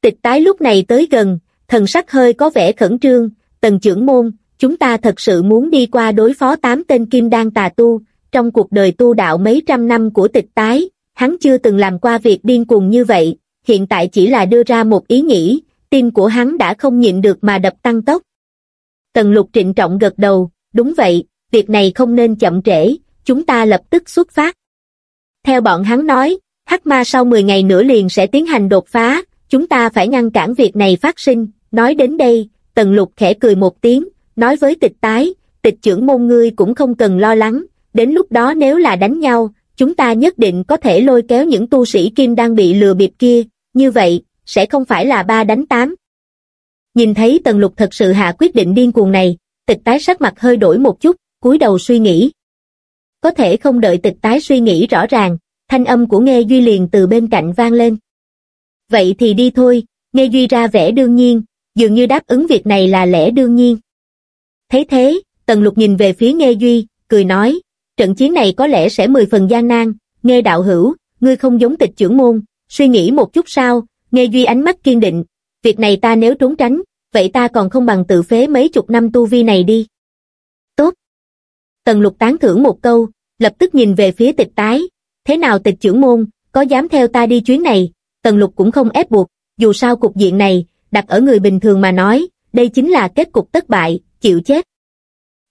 Tịch tái lúc này tới gần, thần sắc hơi có vẻ khẩn trương, tần trưởng môn, chúng ta thật sự muốn đi qua đối phó tám tên kim đan tà tu, trong cuộc đời tu đạo mấy trăm năm của tịch tái, hắn chưa từng làm qua việc điên cuồng như vậy, hiện tại chỉ là đưa ra một ý nghĩ, tim của hắn đã không nhịn được mà đập tăng tốc. Tần lục trịnh trọng gật đầu, đúng vậy, việc này không nên chậm trễ, chúng ta lập tức xuất phát. Theo bọn hắn nói, Hắc ma sau 10 ngày nữa liền sẽ tiến hành đột phá, chúng ta phải ngăn cản việc này phát sinh, nói đến đây, tần lục khẽ cười một tiếng, nói với tịch tái, tịch trưởng môn ngươi cũng không cần lo lắng, đến lúc đó nếu là đánh nhau, chúng ta nhất định có thể lôi kéo những tu sĩ kim đang bị lừa bịp kia, như vậy, sẽ không phải là ba đánh tám. Nhìn thấy tần lục thật sự hạ quyết định điên cuồng này, tịch tái sắc mặt hơi đổi một chút, cúi đầu suy nghĩ. Có thể không đợi tịch tái suy nghĩ rõ ràng, thanh âm của Nghe Duy liền từ bên cạnh vang lên. Vậy thì đi thôi, Nghe Duy ra vẻ đương nhiên, dường như đáp ứng việc này là lẽ đương nhiên. Thấy thế, Tần Lục nhìn về phía Nghe Duy, cười nói, trận chiến này có lẽ sẽ mười phần gian nan, Nghe đạo hữu, ngươi không giống tịch trưởng môn, suy nghĩ một chút sao, Nghe Duy ánh mắt kiên định, việc này ta nếu trốn tránh, vậy ta còn không bằng tự phế mấy chục năm tu vi này đi. Tần Lục tán thưởng một câu, lập tức nhìn về phía tịch tái, thế nào tịch trưởng môn, có dám theo ta đi chuyến này, Tần Lục cũng không ép buộc, dù sao cục diện này, đặt ở người bình thường mà nói, đây chính là kết cục thất bại, chịu chết.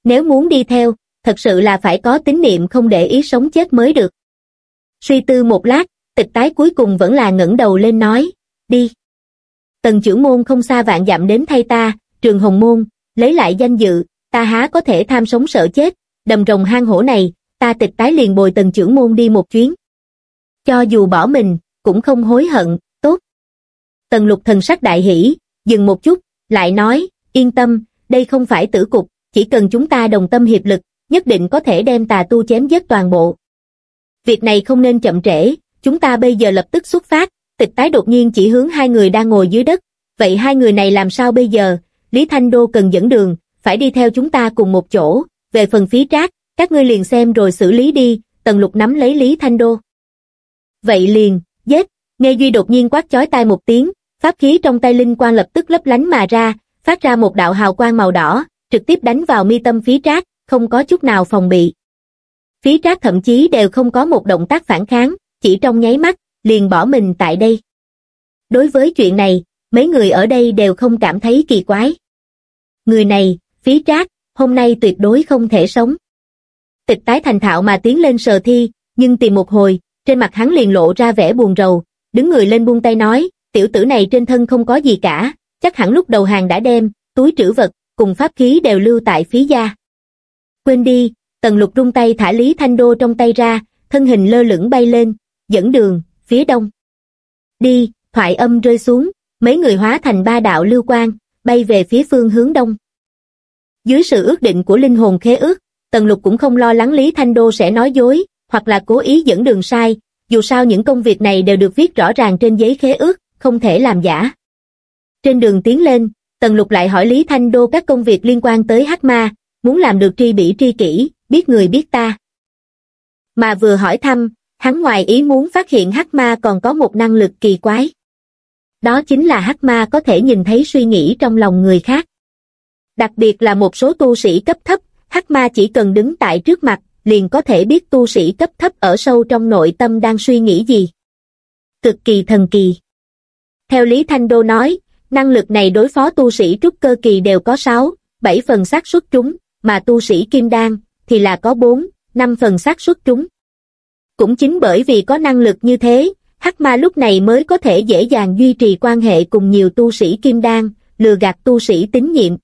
Nếu muốn đi theo, thật sự là phải có tín niệm không để ý sống chết mới được. Suy tư một lát, tịch tái cuối cùng vẫn là ngẩng đầu lên nói, đi. Tần trưởng môn không xa vạn dặm đến thay ta, trường hồng môn, lấy lại danh dự, ta há có thể tham sống sợ chết, đầm rồng hang hổ này, ta tịch tái liền bồi tần trưởng môn đi một chuyến. Cho dù bỏ mình, cũng không hối hận, tốt. Tần lục thần sắc đại hỷ, dừng một chút, lại nói, yên tâm, đây không phải tử cục, chỉ cần chúng ta đồng tâm hiệp lực, nhất định có thể đem tà tu chém giết toàn bộ. Việc này không nên chậm trễ, chúng ta bây giờ lập tức xuất phát, tịch tái đột nhiên chỉ hướng hai người đang ngồi dưới đất, vậy hai người này làm sao bây giờ, Lý Thanh Đô cần dẫn đường, phải đi theo chúng ta cùng một chỗ, về phần phí trác, các ngươi liền xem rồi xử lý đi, tần lục nắm lấy Lý Thanh Đô. Vậy liền, giết, nghe Duy đột nhiên quát chói tai một tiếng, pháp khí trong tay linh quang lập tức lấp lánh mà ra, phát ra một đạo hào quang màu đỏ, trực tiếp đánh vào mi tâm phí trác, không có chút nào phòng bị. Phí trác thậm chí đều không có một động tác phản kháng, chỉ trong nháy mắt, liền bỏ mình tại đây. Đối với chuyện này, mấy người ở đây đều không cảm thấy kỳ quái. Người này, phí trác, hôm nay tuyệt đối không thể sống. Tịch tái thành thạo mà tiến lên sờ thi, nhưng tìm một hồi, trên mặt hắn liền lộ ra vẻ buồn rầu, đứng người lên buông tay nói, tiểu tử này trên thân không có gì cả, chắc hẳn lúc đầu hàng đã đem, túi trữ vật, cùng pháp khí đều lưu tại phí gia. Quên đi, tần lục rung tay thả Lý Thanh Đô trong tay ra, thân hình lơ lửng bay lên, dẫn đường, phía đông. Đi, thoại âm rơi xuống, mấy người hóa thành ba đạo lưu quang, bay về phía phương hướng đông. Dưới sự ước định của linh hồn khế ước, Tần Lục cũng không lo lắng Lý Thanh Đô sẽ nói dối, hoặc là cố ý dẫn đường sai, dù sao những công việc này đều được viết rõ ràng trên giấy khế ước, không thể làm giả. Trên đường tiến lên, Tần Lục lại hỏi Lý Thanh Đô các công việc liên quan tới hắc ma, muốn làm được tri bỉ tri kỷ, biết người biết ta. Mà vừa hỏi thăm, hắn ngoài ý muốn phát hiện hắc ma còn có một năng lực kỳ quái. Đó chính là hắc ma có thể nhìn thấy suy nghĩ trong lòng người khác. Đặc biệt là một số tu sĩ cấp thấp, hắc ma chỉ cần đứng tại trước mặt, liền có thể biết tu sĩ cấp thấp ở sâu trong nội tâm đang suy nghĩ gì. Cực kỳ thần kỳ. Theo Lý Thanh Đô nói, năng lực này đối phó tu sĩ trúc cơ kỳ đều có 6, 7 phần xác suất trúng, mà tu sĩ kim đan thì là có 4, 5 phần xác suất trúng. Cũng chính bởi vì có năng lực như thế, Hắc Ma lúc này mới có thể dễ dàng duy trì quan hệ cùng nhiều tu sĩ kim đan, lừa gạt tu sĩ tín nhiệm.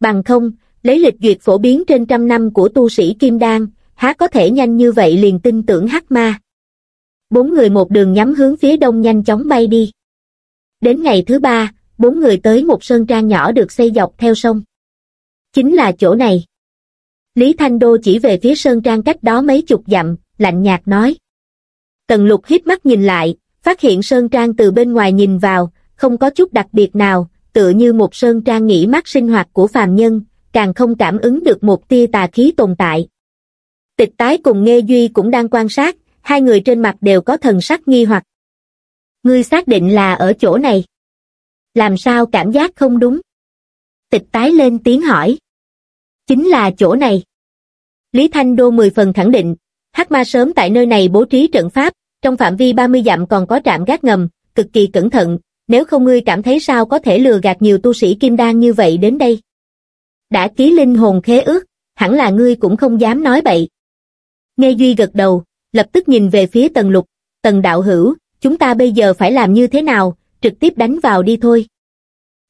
Bằng không, lấy lịch duyệt phổ biến trên trăm năm của tu sĩ kim đan, há có thể nhanh như vậy liền tin tưởng hắc ma. Bốn người một đường nhắm hướng phía đông nhanh chóng bay đi. Đến ngày thứ ba, bốn người tới một sơn trang nhỏ được xây dọc theo sông. Chính là chỗ này. Lý Thanh Đô chỉ về phía sơn trang cách đó mấy chục dặm, lạnh nhạt nói. Tần lục hít mắt nhìn lại, phát hiện sơn trang từ bên ngoài nhìn vào, không có chút đặc biệt nào, tựa như một sơn trang nghỉ mát sinh hoạt của phàm nhân, càng không cảm ứng được một tia tà khí tồn tại. Tịch tái cùng Nghe Duy cũng đang quan sát, hai người trên mặt đều có thần sắc nghi hoặc. Ngươi xác định là ở chỗ này. Làm sao cảm giác không đúng? Tịch tái lên tiếng hỏi. Chính là chỗ này. Lý Thanh Đô mười phần khẳng định, Hắc Ma sớm tại nơi này bố trí trận pháp, trong phạm vi 30 dặm còn có trạm gác ngầm, cực kỳ cẩn thận, nếu không ngươi cảm thấy sao có thể lừa gạt nhiều tu sĩ kim đan như vậy đến đây. Đã ký linh hồn khế ước, hẳn là ngươi cũng không dám nói bậy. Nghe Duy gật đầu, lập tức nhìn về phía tần lục, tần đạo hữu, chúng ta bây giờ phải làm như thế nào, trực tiếp đánh vào đi thôi.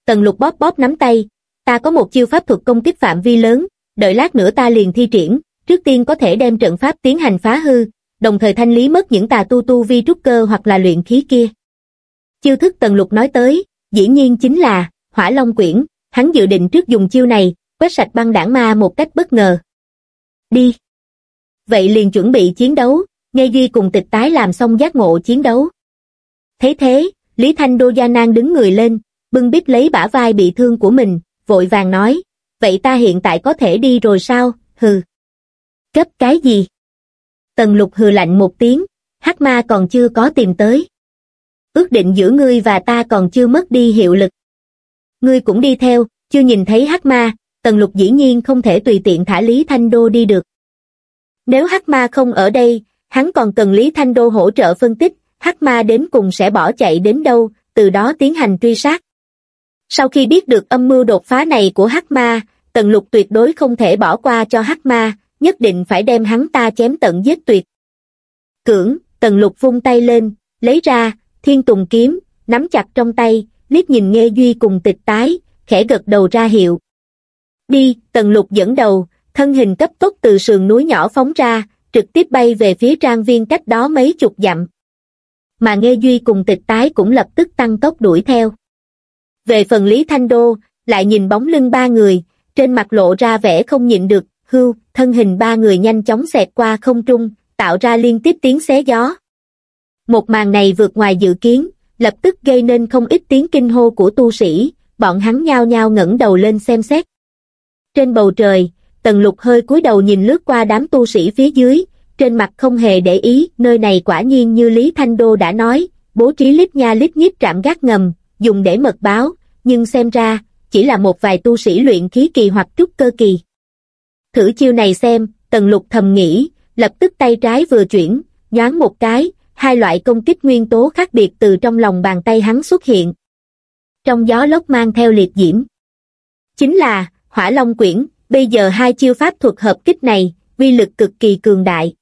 Tần lục bóp bóp nắm tay, ta có một chiêu pháp thuật công kích phạm vi lớn, đợi lát nữa ta liền thi triển, trước tiên có thể đem trận pháp tiến hành phá hư, đồng thời thanh lý mất những tà tu tu vi trúc cơ hoặc là luyện khí kia. Chiêu thức tần lục nói tới, dĩ nhiên chính là, hỏa long quyển, hắn dự định trước dùng chiêu này, quét sạch băng đảng ma một cách bất ngờ. Đi! Vậy liền chuẩn bị chiến đấu, nghe Duy cùng tịch tái làm xong giác ngộ chiến đấu. Thế thế, Lý Thanh Đô Gia Nan đứng người lên, bưng bít lấy bả vai bị thương của mình, vội vàng nói, vậy ta hiện tại có thể đi rồi sao, hừ. Cấp cái gì? Tần lục hừ lạnh một tiếng, hắc ma còn chưa có tìm tới. Ước định giữa ngươi và ta còn chưa mất đi hiệu lực. Ngươi cũng đi theo, chưa nhìn thấy hắc ma, tần lục dĩ nhiên không thể tùy tiện thả Lý Thanh Đô đi được. Nếu hắc ma không ở đây, hắn còn cần Lý Thanh Đô hỗ trợ phân tích, hắc ma đến cùng sẽ bỏ chạy đến đâu, từ đó tiến hành truy sát. Sau khi biết được âm mưu đột phá này của hắc ma, tần lục tuyệt đối không thể bỏ qua cho hắc ma, nhất định phải đem hắn ta chém tận giết tuyệt. Cưỡng, tần lục vung tay lên, lấy ra, thiên tùng kiếm, nắm chặt trong tay, liếc nhìn nghe duy cùng tịch tái, khẽ gật đầu ra hiệu. Đi, tần lục dẫn đầu, thân hình cấp tốc từ sườn núi nhỏ phóng ra, trực tiếp bay về phía trang viên cách đó mấy chục dặm. Mà nghe duy cùng tịch tái cũng lập tức tăng tốc đuổi theo. Về phần Lý Thanh Đô, lại nhìn bóng lưng ba người, trên mặt lộ ra vẻ không nhịn được, hưu, thân hình ba người nhanh chóng xẹt qua không trung, tạo ra liên tiếp tiếng xé gió. Một màn này vượt ngoài dự kiến, lập tức gây nên không ít tiếng kinh hô của tu sĩ, bọn hắn nhao nhao ngẩng đầu lên xem xét. Trên bầu trời, Tần Lục hơi cúi đầu nhìn lướt qua đám tu sĩ phía dưới, trên mặt không hề để ý, nơi này quả nhiên như Lý Thanh Đô đã nói, bố trí lít nha lít nhít trạm gác ngầm, dùng để mật báo, nhưng xem ra, chỉ là một vài tu sĩ luyện khí kỳ hoặc trúc cơ kỳ. Thử chiêu này xem, tần lục thầm nghĩ, lập tức tay trái vừa chuyển, nhoáng một cái, hai loại công kích nguyên tố khác biệt từ trong lòng bàn tay hắn xuất hiện. Trong gió lốc mang theo liệt diễm. Chính là, hỏa long quyển, bây giờ hai chiêu pháp thuật hợp kích này, uy lực cực kỳ cường đại.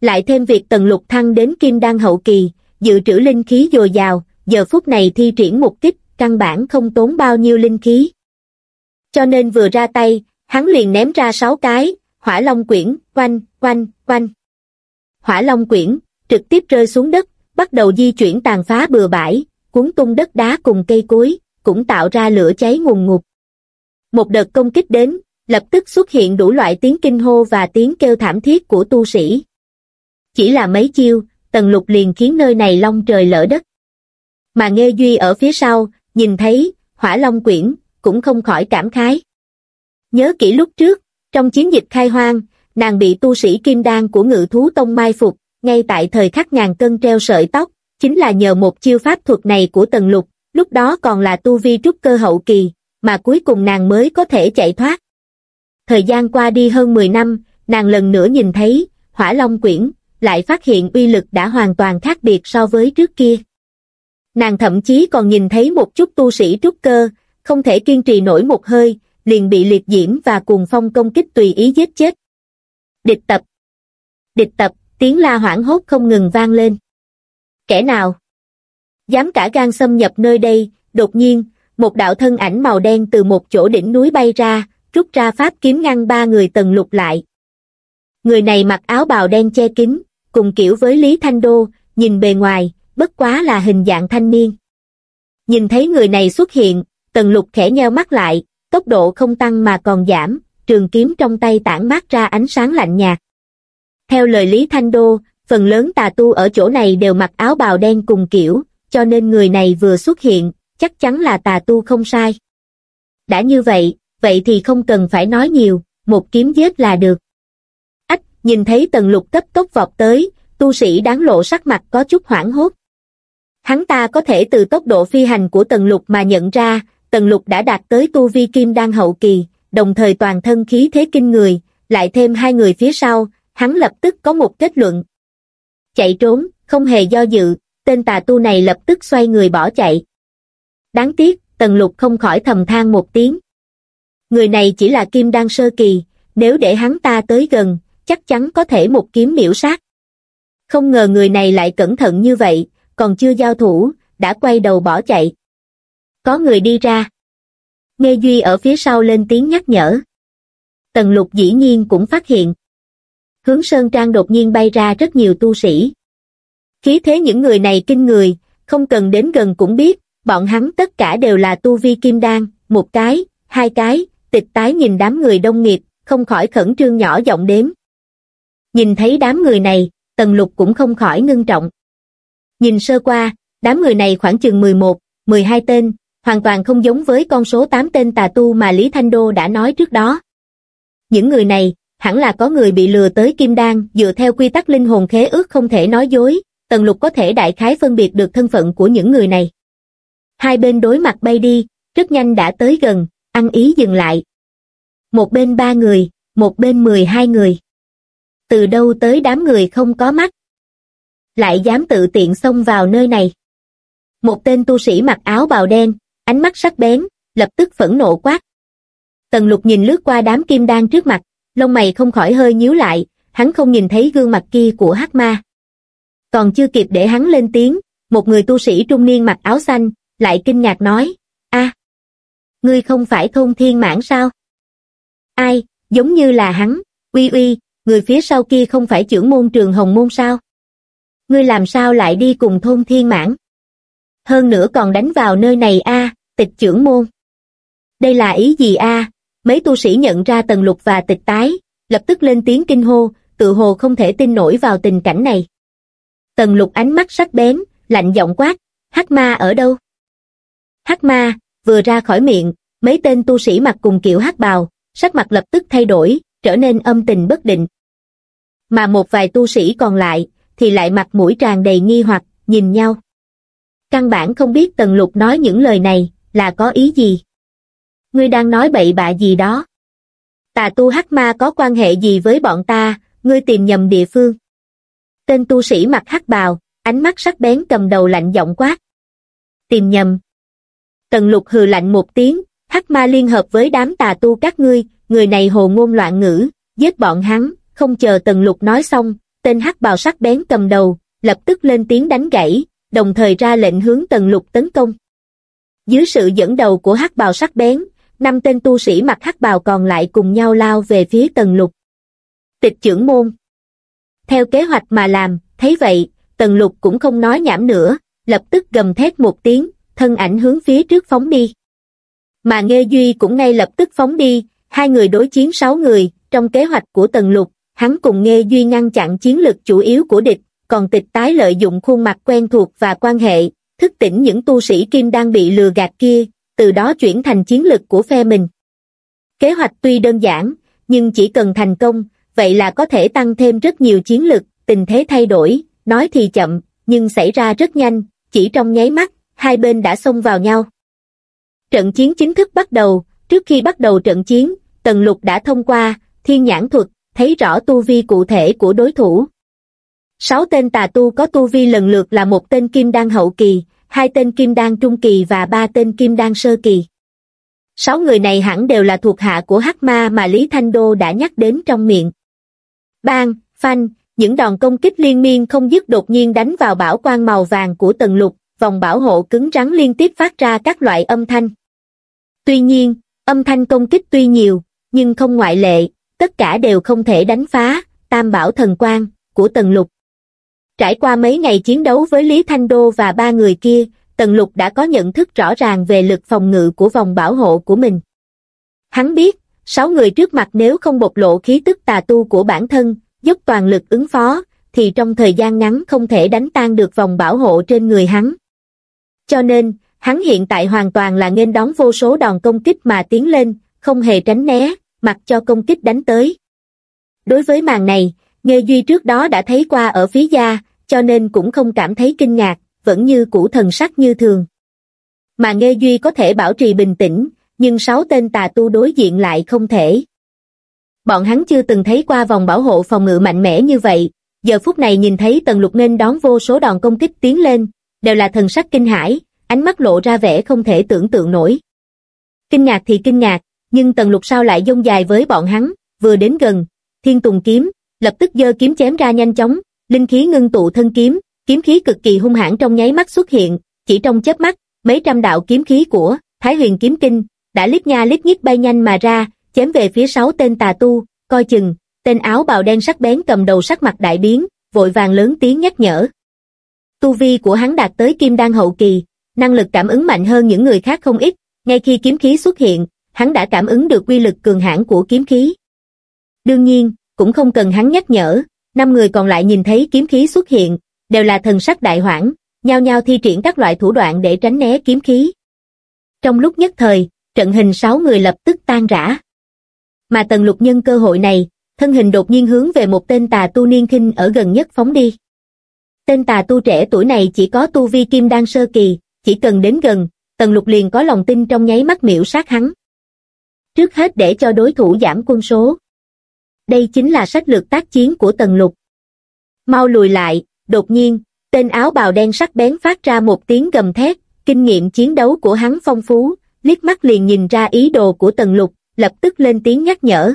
Lại thêm việc tần lục thăng đến kim đan hậu kỳ, dự trữ linh khí dồi dào, giờ phút này thi triển một kích, căn bản không tốn bao nhiêu linh khí. Cho nên vừa ra tay, hắn liền ném ra sáu cái, hỏa long quyển, quanh, quanh, quanh. Hỏa long quyển, trực tiếp rơi xuống đất, bắt đầu di chuyển tàn phá bừa bãi, cuốn tung đất đá cùng cây cối, cũng tạo ra lửa cháy ngùng ngục. Một đợt công kích đến, lập tức xuất hiện đủ loại tiếng kinh hô và tiếng kêu thảm thiết của tu sĩ. Chỉ là mấy chiêu, tần lục liền khiến nơi này long trời lỡ đất. Mà nghe Duy ở phía sau, nhìn thấy, hỏa long quyển, cũng không khỏi cảm khái. Nhớ kỹ lúc trước, trong chiến dịch khai hoang, nàng bị tu sĩ kim đan của ngự thú tông mai phục, ngay tại thời khắc ngàn cân treo sợi tóc, chính là nhờ một chiêu pháp thuật này của tần lục, lúc đó còn là tu vi trúc cơ hậu kỳ, mà cuối cùng nàng mới có thể chạy thoát. Thời gian qua đi hơn 10 năm, nàng lần nữa nhìn thấy, hỏa long quyển, lại phát hiện uy lực đã hoàn toàn khác biệt so với trước kia. Nàng thậm chí còn nhìn thấy một chút tu sĩ trúc cơ, không thể kiên trì nổi một hơi, liền bị liệt diễm và cuồng phong công kích tùy ý giết chết. Địch tập Địch tập, tiếng la hoảng hốt không ngừng vang lên. Kẻ nào? Dám cả gan xâm nhập nơi đây, đột nhiên, một đạo thân ảnh màu đen từ một chỗ đỉnh núi bay ra, rút ra pháp kiếm ngăn ba người tần lục lại. Người này mặc áo bào đen che kín, cùng kiểu với Lý Thanh Đô, nhìn bề ngoài, bất quá là hình dạng thanh niên. Nhìn thấy người này xuất hiện, tần lục khẽ nheo mắt lại, tốc độ không tăng mà còn giảm, trường kiếm trong tay tản mát ra ánh sáng lạnh nhạt. Theo lời Lý Thanh Đô, phần lớn tà tu ở chỗ này đều mặc áo bào đen cùng kiểu, cho nên người này vừa xuất hiện, chắc chắn là tà tu không sai. Đã như vậy, vậy thì không cần phải nói nhiều, một kiếm giết là được. Ách, nhìn thấy tần lục cấp tốc vọt tới, tu sĩ đáng lộ sắc mặt có chút hoảng hốt. Hắn ta có thể từ tốc độ phi hành của tần lục mà nhận ra, tần lục đã đạt tới tu vi kim đan hậu kỳ, đồng thời toàn thân khí thế kinh người, lại thêm hai người phía sau, hắn lập tức có một kết luận. Chạy trốn, không hề do dự, tên tà tu này lập tức xoay người bỏ chạy. Đáng tiếc, tần lục không khỏi thầm than một tiếng. Người này chỉ là kim đan sơ kỳ, nếu để hắn ta tới gần, chắc chắn có thể một kiếm miểu sát. Không ngờ người này lại cẩn thận như vậy, còn chưa giao thủ, đã quay đầu bỏ chạy. Có người đi ra. Nghe Duy ở phía sau lên tiếng nhắc nhở. Tần lục dĩ nhiên cũng phát hiện. Hướng Sơn Trang đột nhiên bay ra rất nhiều tu sĩ. Khí thế những người này kinh người, không cần đến gần cũng biết, bọn hắn tất cả đều là tu vi kim đan, một cái, hai cái, tịch tái nhìn đám người đông nghiệp, không khỏi khẩn trương nhỏ giọng đếm. Nhìn thấy đám người này, tần lục cũng không khỏi ngưng trọng. Nhìn sơ qua, đám người này khoảng chừng 11, 12 tên, hoàn toàn không giống với con số 8 tên tà tu mà Lý Thanh Đô đã nói trước đó. Những người này, hẳn là có người bị lừa tới Kim Đan, dựa theo quy tắc linh hồn khế ước không thể nói dối, Tần Lục có thể đại khái phân biệt được thân phận của những người này. Hai bên đối mặt bay đi, rất nhanh đã tới gần, ăn ý dừng lại. Một bên ba người, một bên mười hai người. Từ đâu tới đám người không có mắt? Lại dám tự tiện xông vào nơi này. Một tên tu sĩ mặc áo bào đen, ánh mắt sắc bén, lập tức phẫn nộ quát. Tần lục nhìn lướt qua đám kim đan trước mặt, lông mày không khỏi hơi nhíu lại, hắn không nhìn thấy gương mặt kia của hắc ma. Còn chưa kịp để hắn lên tiếng, một người tu sĩ trung niên mặc áo xanh, lại kinh ngạc nói, a ngươi không phải thôn thiên mãn sao? Ai, giống như là hắn, uy uy, người phía sau kia không phải trưởng môn trường hồng môn sao? Ngươi làm sao lại đi cùng thôn thiên mãn? Hơn nữa còn đánh vào nơi này a tịch trưởng môn. Đây là ý gì a Mấy tu sĩ nhận ra tần lục và tịch tái, lập tức lên tiếng kinh hô, tự hồ không thể tin nổi vào tình cảnh này. Tần lục ánh mắt sắc bén, lạnh giọng quát, hắc ma ở đâu? Hắc ma, vừa ra khỏi miệng, mấy tên tu sĩ mặc cùng kiểu hắc bào, sắc mặt lập tức thay đổi, trở nên âm tình bất định. Mà một vài tu sĩ còn lại, thì lại mặt mũi tràn đầy nghi hoặc, nhìn nhau. Căn bản không biết Tần Lục nói những lời này, là có ý gì. Ngươi đang nói bậy bạ gì đó. Tà tu hắc ma có quan hệ gì với bọn ta, ngươi tìm nhầm địa phương. Tên tu sĩ mặc hắc bào, ánh mắt sắc bén cầm đầu lạnh giọng quát. Tìm nhầm. Tần lục hừ lạnh một tiếng, hắc ma liên hợp với đám tà tu các ngươi, người này hồ ngôn loạn ngữ, giết bọn hắn, không chờ tần lục nói xong, tên hắc bào sắc bén cầm đầu, lập tức lên tiếng đánh gãy, đồng thời ra lệnh hướng tần lục tấn công. Dưới sự dẫn đầu của hắc bào sắc bén, năm tên tu sĩ mặc hắc bào còn lại cùng nhau lao về phía tần lục. Tịch trưởng môn Theo kế hoạch mà làm, thấy vậy, tần lục cũng không nói nhảm nữa, lập tức gầm thét một tiếng, thân ảnh hướng phía trước phóng đi. Mà Nghê Duy cũng ngay lập tức phóng đi, hai người đối chiến sáu người, trong kế hoạch của tần lục, hắn cùng Nghê Duy ngăn chặn chiến lực chủ yếu của địch, còn tịch tái lợi dụng khuôn mặt quen thuộc và quan hệ, thức tỉnh những tu sĩ kim đang bị lừa gạt kia, từ đó chuyển thành chiến lực của phe mình. Kế hoạch tuy đơn giản, nhưng chỉ cần thành công, vậy là có thể tăng thêm rất nhiều chiến lực, tình thế thay đổi, nói thì chậm, nhưng xảy ra rất nhanh, chỉ trong nháy mắt, hai bên đã xông vào nhau. Trận chiến chính thức bắt đầu, trước khi bắt đầu trận chiến, Tần Lục đã thông qua, thiên nhãn thuật, thấy rõ tu vi cụ thể của đối thủ. Sáu tên tà tu có tu vi lần lượt là một tên kim đan hậu kỳ, hai tên kim đan trung kỳ và ba tên kim đan sơ kỳ. Sáu người này hẳn đều là thuộc hạ của hắc ma mà Lý Thanh Đô đã nhắc đến trong miệng. Bang, phanh, những đòn công kích liên miên không dứt đột nhiên đánh vào bảo quan màu vàng của Tần lục, vòng bảo hộ cứng rắn liên tiếp phát ra các loại âm thanh. Tuy nhiên, âm thanh công kích tuy nhiều, nhưng không ngoại lệ, tất cả đều không thể đánh phá, tam bảo thần quan của Tần lục. Trải qua mấy ngày chiến đấu với Lý Thanh Đô và ba người kia, Tần Lục đã có nhận thức rõ ràng về lực phòng ngự của vòng bảo hộ của mình. Hắn biết, sáu người trước mặt nếu không bộc lộ khí tức tà tu của bản thân, dốc toàn lực ứng phó, thì trong thời gian ngắn không thể đánh tan được vòng bảo hộ trên người hắn. Cho nên, hắn hiện tại hoàn toàn là nên đón vô số đòn công kích mà tiến lên, không hề tránh né, mặc cho công kích đánh tới. Đối với màn này, Nghê Duy trước đó đã thấy qua ở phía gia, cho nên cũng không cảm thấy kinh ngạc, vẫn như cũ thần sắc như thường. Mà Nghê Duy có thể bảo trì bình tĩnh, nhưng sáu tên tà tu đối diện lại không thể. Bọn hắn chưa từng thấy qua vòng bảo hộ phòng ngự mạnh mẽ như vậy, giờ phút này nhìn thấy tần lục nên đón vô số đòn công kích tiến lên, đều là thần sắc kinh hãi, ánh mắt lộ ra vẻ không thể tưởng tượng nổi. Kinh ngạc thì kinh ngạc, nhưng tần lục sao lại dông dài với bọn hắn, vừa đến gần, thiên tùng kiếm, lập tức giơ kiếm chém ra nhanh chóng, linh khí ngưng tụ thân kiếm, kiếm khí cực kỳ hung hãn trong nháy mắt xuất hiện, chỉ trong chớp mắt, mấy trăm đạo kiếm khí của Thái Huyền kiếm kinh đã lít nha lít nhít bay nhanh mà ra, chém về phía sáu tên tà tu, coi chừng, tên áo bào đen sắc bén cầm đầu sắc mặt đại biến, vội vàng lớn tiếng nhắc nhở. Tu vi của hắn đạt tới kim đan hậu kỳ, năng lực cảm ứng mạnh hơn những người khác không ít, ngay khi kiếm khí xuất hiện, hắn đã cảm ứng được quy lực cường hãn của kiếm khí. Đương nhiên, cũng không cần hắn nhắc nhở, năm người còn lại nhìn thấy kiếm khí xuất hiện, đều là thần sắc đại hoảng, nhao nhao thi triển các loại thủ đoạn để tránh né kiếm khí. Trong lúc nhất thời, trận hình sáu người lập tức tan rã. Mà tần lục nhân cơ hội này, thân hình đột nhiên hướng về một tên tà tu niên khinh ở gần nhất phóng đi. Tên tà tu trẻ tuổi này chỉ có tu vi kim đan sơ kỳ, chỉ cần đến gần, tần lục liền có lòng tin trong nháy mắt miễu sát hắn. Trước hết để cho đối thủ giảm quân số. Đây chính là sách lược tác chiến của tần lục. Mau lùi lại, đột nhiên, tên áo bào đen sắc bén phát ra một tiếng gầm thét, kinh nghiệm chiến đấu của hắn phong phú, liếc mắt liền nhìn ra ý đồ của tần lục, lập tức lên tiếng nhắc nhở.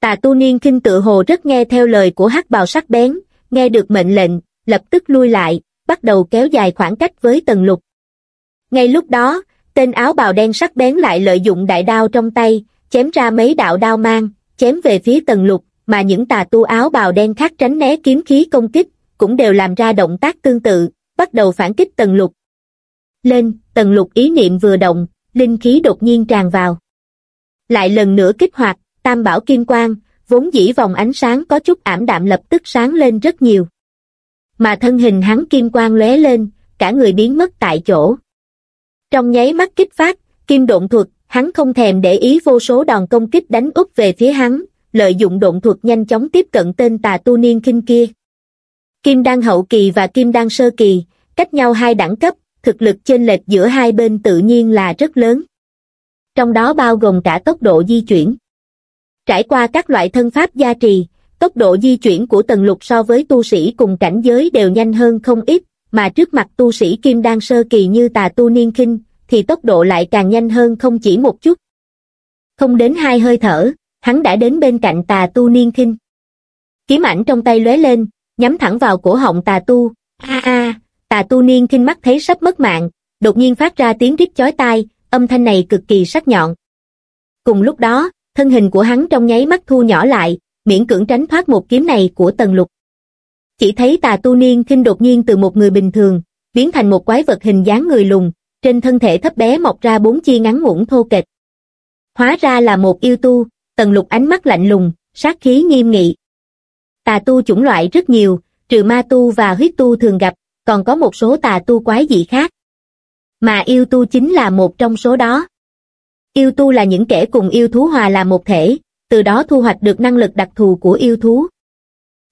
Tà tu niên kinh tự hồ rất nghe theo lời của hắc bào sắc bén, nghe được mệnh lệnh, lập tức lui lại, bắt đầu kéo dài khoảng cách với tần lục. Ngay lúc đó, tên áo bào đen sắc bén lại lợi dụng đại đao trong tay, chém ra mấy đạo đao mang, chém về phía tần lục, mà những tà tu áo bào đen khác tránh né kiếm khí công kích, cũng đều làm ra động tác tương tự, bắt đầu phản kích tần lục. Lên, tần lục ý niệm vừa động, linh khí đột nhiên tràn vào. Lại lần nữa kích hoạt, tam bảo kim quang, vốn dĩ vòng ánh sáng có chút ảm đạm lập tức sáng lên rất nhiều. Mà thân hình hắn kim quang lóe lên, cả người biến mất tại chỗ. Trong nháy mắt kích phát, kim độn thuật, hắn không thèm để ý vô số đòn công kích đánh úp về phía hắn, lợi dụng độn thuật nhanh chóng tiếp cận tên tà tu niên kinh kia. Kim đan hậu kỳ và kim đan sơ kỳ, cách nhau hai đẳng cấp, thực lực chênh lệch giữa hai bên tự nhiên là rất lớn. Trong đó bao gồm cả tốc độ di chuyển. Trải qua các loại thân pháp gia trì, tốc độ di chuyển của tần lục so với tu sĩ cùng cảnh giới đều nhanh hơn không ít, mà trước mặt tu sĩ kim đan sơ kỳ như tà tu niên kinh, thì tốc độ lại càng nhanh hơn không chỉ một chút. Không đến hai hơi thở, hắn đã đến bên cạnh tà tu niên kinh. Kiếm ảnh trong tay lóe lên, nhắm thẳng vào cổ họng tà tu. A a, tà tu niên kinh mắt thấy sắp mất mạng, đột nhiên phát ra tiếng rít chói tai, âm thanh này cực kỳ sắc nhọn. Cùng lúc đó, thân hình của hắn trong nháy mắt thu nhỏ lại, miễn cưỡng tránh thoát một kiếm này của tần lục. Chỉ thấy tà tu niên kinh đột nhiên từ một người bình thường, biến thành một quái vật hình dáng người lùn, trên thân thể thấp bé mọc ra bốn chi ngắn ngủn thô kệch. Hóa ra là một yêu tu, tần lục ánh mắt lạnh lùng, sát khí nghiêm nghị. Tà tu chủng loại rất nhiều, trừ ma tu và huyết tu thường gặp, còn có một số tà tu quái dị khác. Mà yêu tu chính là một trong số đó. Yêu tu là những kẻ cùng yêu thú hòa làm một thể, từ đó thu hoạch được năng lực đặc thù của yêu thú.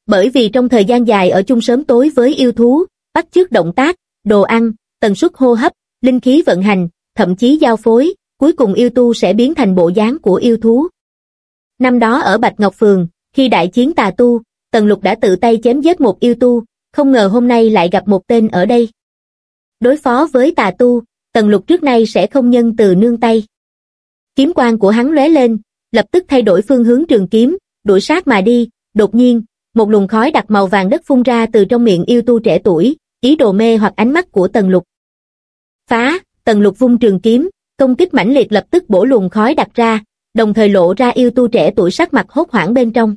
Bởi vì trong thời gian dài ở chung sớm tối với yêu thú, bắt chước động tác, đồ ăn, tần suất hô hấp, linh khí vận hành, thậm chí giao phối, cuối cùng yêu tu sẽ biến thành bộ dáng của yêu thú. Năm đó ở Bạch Ngọc Phường, khi đại chiến tà tu, Tần Lục đã tự tay chém giết một yêu tu, không ngờ hôm nay lại gặp một tên ở đây. Đối phó với tà tu, Tần Lục trước nay sẽ không nhân từ nương tay. Kiếm quan của hắn lóe lên, lập tức thay đổi phương hướng trường kiếm, đuổi sát mà đi, đột nhiên, một luồng khói đặc màu vàng đất phun ra từ trong miệng yêu tu trẻ tuổi, ý đồ mê hoặc ánh mắt của Tần Lục. Phá, Tần Lục vung trường kiếm, công kích mãnh liệt lập tức bổ luồng khói đặt ra, đồng thời lộ ra yêu tu trẻ tuổi sắc mặt hốt hoảng bên trong.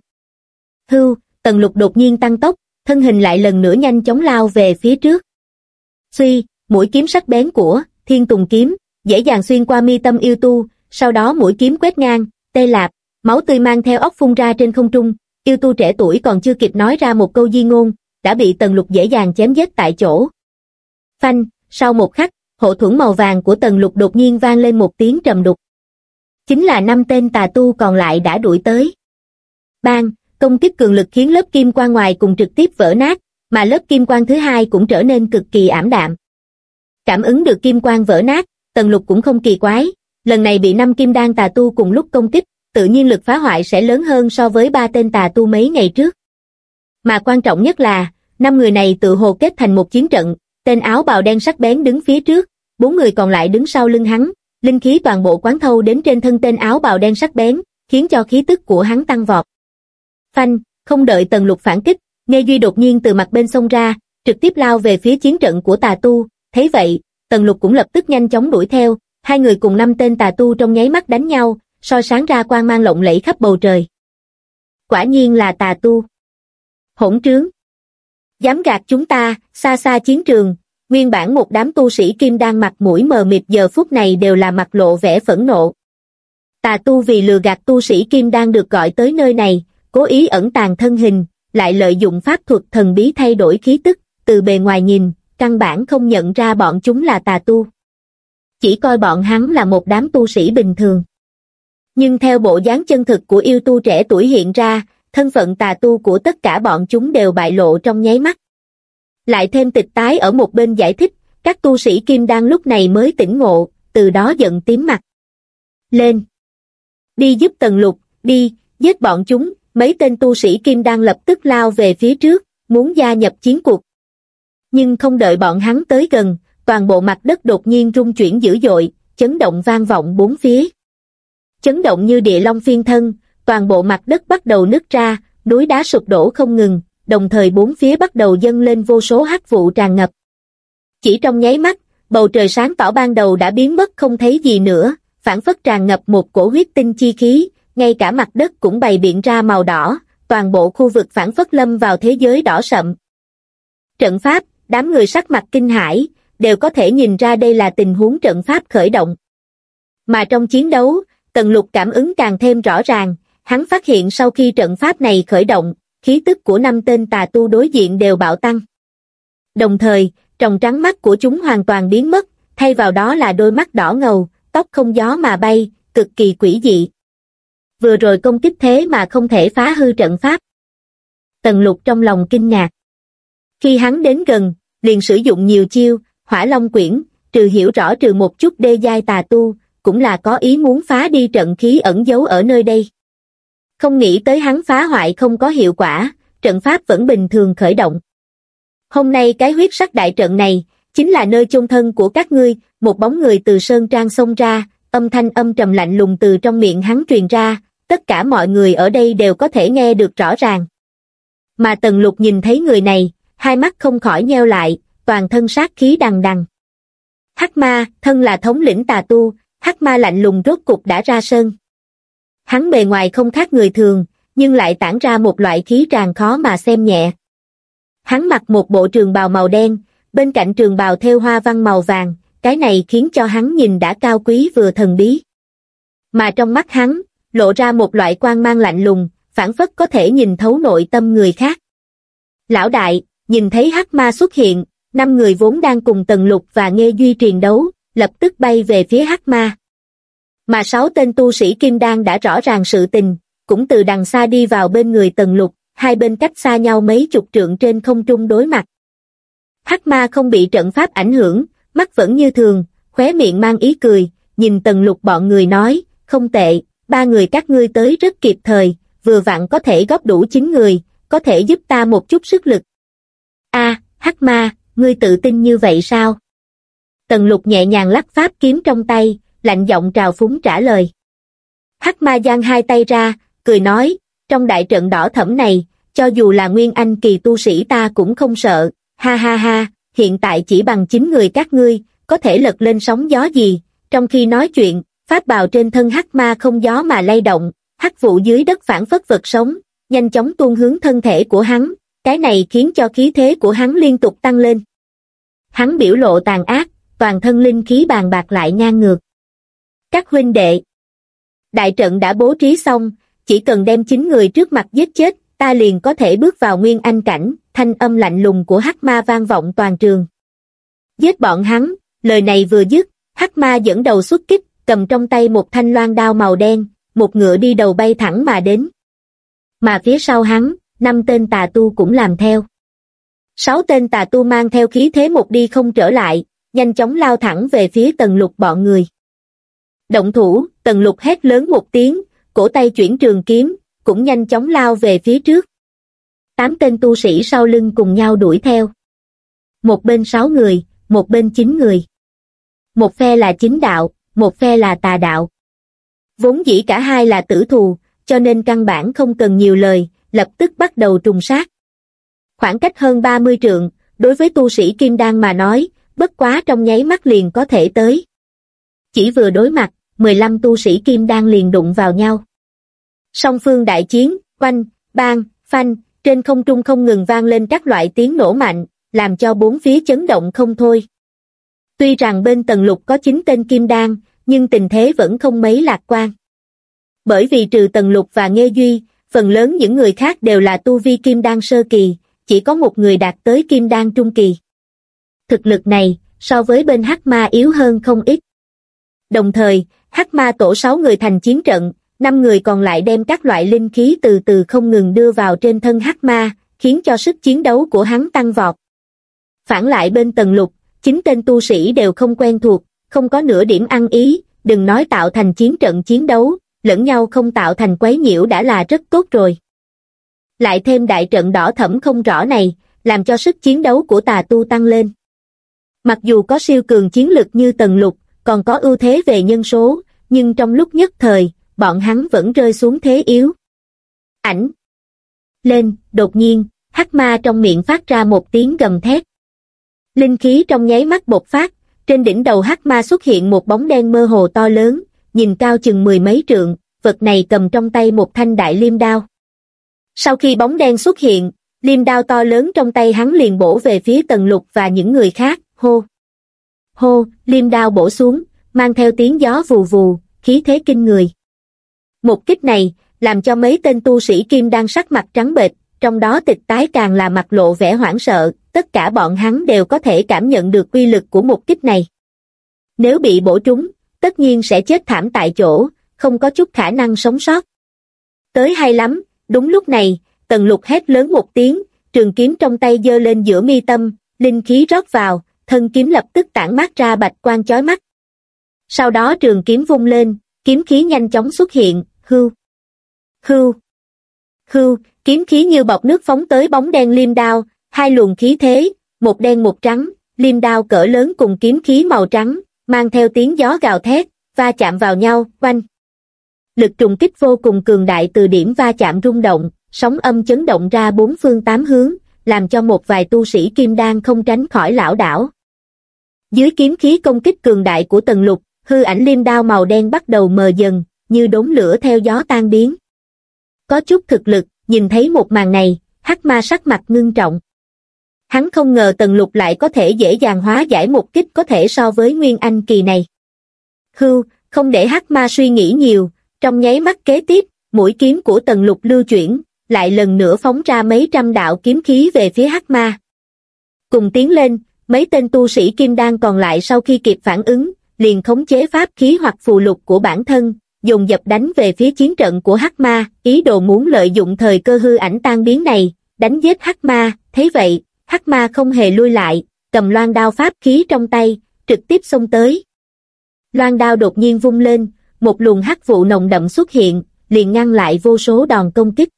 Hưu, Tần Lục đột nhiên tăng tốc, thân hình lại lần nữa nhanh chóng lao về phía trước. Suy, mũi kiếm sắc bén của Thiên Tùng kiếm, dễ dàng xuyên qua mi tâm yêu tu, sau đó mũi kiếm quét ngang, tê lạp, máu tươi mang theo óc phun ra trên không trung, yêu tu trẻ tuổi còn chưa kịp nói ra một câu di ngôn, đã bị Tần Lục dễ dàng chém giết tại chỗ. Phanh, sau một khắc, hộ thuẫn màu vàng của Tần Lục đột nhiên vang lên một tiếng trầm đục. Chính là năm tên tà tu còn lại đã đuổi tới. Bang, công kích cường lực khiến lớp kim quang ngoài cùng trực tiếp vỡ nát, mà lớp kim quang thứ hai cũng trở nên cực kỳ ảm đạm. Cảm ứng được kim quang vỡ nát, Tần Lục cũng không kỳ quái, lần này bị năm kim đan tà tu cùng lúc công kích, tự nhiên lực phá hoại sẽ lớn hơn so với ba tên tà tu mấy ngày trước. Mà quan trọng nhất là, năm người này tự hồ kết thành một chiến trận, tên áo bào đen sắc bén đứng phía trước, bốn người còn lại đứng sau lưng hắn, linh khí toàn bộ quán thâu đến trên thân tên áo bào đen sắc bén, khiến cho khí tức của hắn tăng vọt. Phanh, không đợi tần lục phản kích, Nghe Duy đột nhiên từ mặt bên sông ra, trực tiếp lao về phía chiến trận của tà tu, thấy vậy, tần lục cũng lập tức nhanh chóng đuổi theo, hai người cùng năm tên tà tu trong nháy mắt đánh nhau, soi sáng ra quang mang lộng lẫy khắp bầu trời. Quả nhiên là tà tu. Hỗn trướng. Dám gạt chúng ta, xa xa chiến trường, nguyên bản một đám tu sĩ kim đang mặt mũi mờ mịt giờ phút này đều là mặt lộ vẻ phẫn nộ. Tà tu vì lừa gạt tu sĩ kim đang được gọi tới nơi này, cố ý ẩn tàng thân hình, lại lợi dụng pháp thuật thần bí thay đổi khí tức, từ bề ngoài nhìn, căn bản không nhận ra bọn chúng là tà tu. Chỉ coi bọn hắn là một đám tu sĩ bình thường. Nhưng theo bộ dáng chân thực của yêu tu trẻ tuổi hiện ra, thân phận tà tu của tất cả bọn chúng đều bại lộ trong nháy mắt. Lại thêm tịch tái ở một bên giải thích, các tu sĩ kim đang lúc này mới tỉnh ngộ, từ đó giận tím mặt. Lên! Đi giúp tần lục, đi, giết bọn chúng, mấy tên tu sĩ kim đang lập tức lao về phía trước, muốn gia nhập chiến cuộc. Nhưng không đợi bọn hắn tới gần, toàn bộ mặt đất đột nhiên rung chuyển dữ dội, chấn động vang vọng bốn phía. Chấn động như địa long phiên thân, toàn bộ mặt đất bắt đầu nứt ra, núi đá sụp đổ không ngừng, đồng thời bốn phía bắt đầu dâng lên vô số hắc vụ tràn ngập. Chỉ trong nháy mắt, bầu trời sáng tỏ ban đầu đã biến mất không thấy gì nữa, phản phất tràn ngập một cổ huyết tinh chi khí, ngay cả mặt đất cũng bày biện ra màu đỏ, toàn bộ khu vực phản phất lâm vào thế giới đỏ sậm. Trận pháp, đám người sắc mặt kinh hãi, đều có thể nhìn ra đây là tình huống trận pháp khởi động. Mà trong chiến đấu, tần lục cảm ứng càng thêm rõ ràng, hắn phát hiện sau khi trận pháp này khởi động, khí tức của năm tên tà tu đối diện đều bạo tăng. Đồng thời, tròng trắng mắt của chúng hoàn toàn biến mất, thay vào đó là đôi mắt đỏ ngầu, tóc không gió mà bay, cực kỳ quỷ dị vừa rồi công kích thế mà không thể phá hư trận pháp. Tần lục trong lòng kinh ngạc. Khi hắn đến gần, liền sử dụng nhiều chiêu, hỏa long quyển, trừ hiểu rõ trừ một chút đê giai tà tu, cũng là có ý muốn phá đi trận khí ẩn giấu ở nơi đây. Không nghĩ tới hắn phá hoại không có hiệu quả, trận pháp vẫn bình thường khởi động. Hôm nay cái huyết sắc đại trận này, chính là nơi chôn thân của các ngươi, một bóng người từ sơn trang xông ra, âm thanh âm trầm lạnh lùng từ trong miệng hắn truyền ra, tất cả mọi người ở đây đều có thể nghe được rõ ràng. Mà Tần Lục nhìn thấy người này, hai mắt không khỏi nheo lại, toàn thân sát khí đằng đằng. Hắc ma, thân là thống lĩnh tà tu, hắc ma lạnh lùng rốt cục đã ra sơn Hắn bề ngoài không khác người thường, nhưng lại tản ra một loại khí tràn khó mà xem nhẹ. Hắn mặc một bộ trường bào màu đen, bên cạnh trường bào theo hoa văn màu vàng, cái này khiến cho hắn nhìn đã cao quý vừa thần bí. Mà trong mắt hắn, lộ ra một loại quang mang lạnh lùng, phản phất có thể nhìn thấu nội tâm người khác. Lão đại, nhìn thấy hắc ma xuất hiện, năm người vốn đang cùng tần lục và nghe duy truyền đấu, lập tức bay về phía hắc ma. Mà sáu tên tu sĩ kim đan đã rõ ràng sự tình, cũng từ đằng xa đi vào bên người tần lục, hai bên cách xa nhau mấy chục trượng trên không trung đối mặt. Hắc ma không bị trận pháp ảnh hưởng, mắt vẫn như thường, khóe miệng mang ý cười, nhìn tần lục bọn người nói, không tệ, ba người các ngươi tới rất kịp thời, vừa vặn có thể góp đủ chín người, có thể giúp ta một chút sức lực. a hắc ma, ngươi tự tin như vậy sao? Tần lục nhẹ nhàng lắc pháp kiếm trong tay, lạnh giọng trào phúng trả lời. Hắc ma giang hai tay ra, cười nói, trong đại trận đỏ thẫm này, cho dù là nguyên anh kỳ tu sĩ ta cũng không sợ, ha ha ha, hiện tại chỉ bằng chín người các ngươi, có thể lật lên sóng gió gì, trong khi nói chuyện, Pháp bào trên thân hắc ma không gió mà lay động, hắc vụ dưới đất phản phất vật sống, nhanh chóng tuôn hướng thân thể của hắn, cái này khiến cho khí thế của hắn liên tục tăng lên. Hắn biểu lộ tàn ác, toàn thân linh khí bàn bạc lại ngang ngược. Các huynh đệ. Đại trận đã bố trí xong, chỉ cần đem chín người trước mặt giết chết, ta liền có thể bước vào nguyên anh cảnh, thanh âm lạnh lùng của hắc ma vang vọng toàn trường. Giết bọn hắn, lời này vừa dứt, hắc ma dẫn đầu xuất kích, cầm trong tay một thanh loan đao màu đen, một ngựa đi đầu bay thẳng mà đến. Mà phía sau hắn, năm tên tà tu cũng làm theo. Sáu tên tà tu mang theo khí thế một đi không trở lại, nhanh chóng lao thẳng về phía tầng lục bọn người. Động thủ, tần lục hét lớn một tiếng, cổ tay chuyển trường kiếm, cũng nhanh chóng lao về phía trước. Tám tên tu sĩ sau lưng cùng nhau đuổi theo. Một bên sáu người, một bên chín người. Một phe là chính đạo, một phe là tà đạo. Vốn dĩ cả hai là tử thù, cho nên căn bản không cần nhiều lời, lập tức bắt đầu trùng sát. Khoảng cách hơn 30 trượng, đối với tu sĩ Kim Đan mà nói, bất quá trong nháy mắt liền có thể tới. Chỉ vừa đối mặt, 15 tu sĩ Kim Đan liền đụng vào nhau. Song phương đại chiến, quanh, bang, phanh, trên không trung không ngừng vang lên các loại tiếng nổ mạnh, làm cho bốn phía chấn động không thôi. Tuy rằng bên tầng lục có 9 tên Kim Đan, nhưng tình thế vẫn không mấy lạc quan. Bởi vì trừ tầng lục và nghe duy, phần lớn những người khác đều là tu vi Kim Đan sơ kỳ, chỉ có một người đạt tới Kim Đan trung kỳ. Thực lực này, so với bên hắc ma yếu hơn không ít. Đồng thời, hắc ma tổ 6 người thành chiến trận, năm người còn lại đem các loại linh khí từ từ không ngừng đưa vào trên thân hắc ma, khiến cho sức chiến đấu của hắn tăng vọt. Phản lại bên tầng lục, chính tên tu sĩ đều không quen thuộc, không có nửa điểm ăn ý, đừng nói tạo thành chiến trận chiến đấu, lẫn nhau không tạo thành quấy nhiễu đã là rất tốt rồi. Lại thêm đại trận đỏ thẫm không rõ này, làm cho sức chiến đấu của tà tu tăng lên. Mặc dù có siêu cường chiến lực như tầng lục, còn có ưu thế về nhân số, nhưng trong lúc nhất thời, bọn hắn vẫn rơi xuống thế yếu. Ảnh Lên, đột nhiên, hắc ma trong miệng phát ra một tiếng gầm thét. Linh khí trong nháy mắt bột phát, trên đỉnh đầu hắc ma xuất hiện một bóng đen mơ hồ to lớn, nhìn cao chừng mười mấy trượng, vật này cầm trong tay một thanh đại liêm đao. Sau khi bóng đen xuất hiện, liêm đao to lớn trong tay hắn liền bổ về phía tần lục và những người khác, hô. Hô, liêm đao bổ xuống, mang theo tiếng gió vù vù, khí thế kinh người. Một kích này, làm cho mấy tên tu sĩ kim đang sắc mặt trắng bệch, trong đó tịch tái càng là mặt lộ vẻ hoảng sợ, tất cả bọn hắn đều có thể cảm nhận được quy lực của một kích này. Nếu bị bổ trúng, tất nhiên sẽ chết thảm tại chỗ, không có chút khả năng sống sót. Tới hay lắm, đúng lúc này, tần lục hét lớn một tiếng, trường kiếm trong tay giơ lên giữa mi tâm, linh khí rót vào, thân kiếm lập tức tản mát ra bạch quang chói mắt. Sau đó trường kiếm vung lên, kiếm khí nhanh chóng xuất hiện, hưu, hưu, hưu, kiếm khí như bọc nước phóng tới bóng đen liêm đao, hai luồng khí thế, một đen một trắng, liêm đao cỡ lớn cùng kiếm khí màu trắng, mang theo tiếng gió gào thét, va chạm vào nhau, quanh. Lực trùng kích vô cùng cường đại từ điểm va chạm rung động, sóng âm chấn động ra bốn phương tám hướng, làm cho một vài tu sĩ kim đan không tránh khỏi lão đảo. Dưới kiếm khí công kích cường đại của tần lục, hư ảnh liêm đao màu đen bắt đầu mờ dần, như đốm lửa theo gió tan biến. Có chút thực lực, nhìn thấy một màn này, hắc ma sắc mặt ngưng trọng. Hắn không ngờ tần lục lại có thể dễ dàng hóa giải một kích có thể so với nguyên anh kỳ này. Hưu, không để hắc ma suy nghĩ nhiều, trong nháy mắt kế tiếp, mũi kiếm của tần lục lưu chuyển, lại lần nữa phóng ra mấy trăm đạo kiếm khí về phía hắc ma. Cùng tiến lên, mấy tên tu sĩ kim đan còn lại sau khi kịp phản ứng, liền khống chế pháp khí hoặc phù lục của bản thân, dùng dập đánh về phía chiến trận của hắc ma, ý đồ muốn lợi dụng thời cơ hư ảnh tan biến này, đánh giết hắc ma, Thế vậy, hắc ma không hề lui lại, cầm loan đao pháp khí trong tay, trực tiếp xông tới. Loan đao đột nhiên vung lên, một luồng hắc vụ nồng đậm xuất hiện, liền ngăn lại vô số đòn công kích.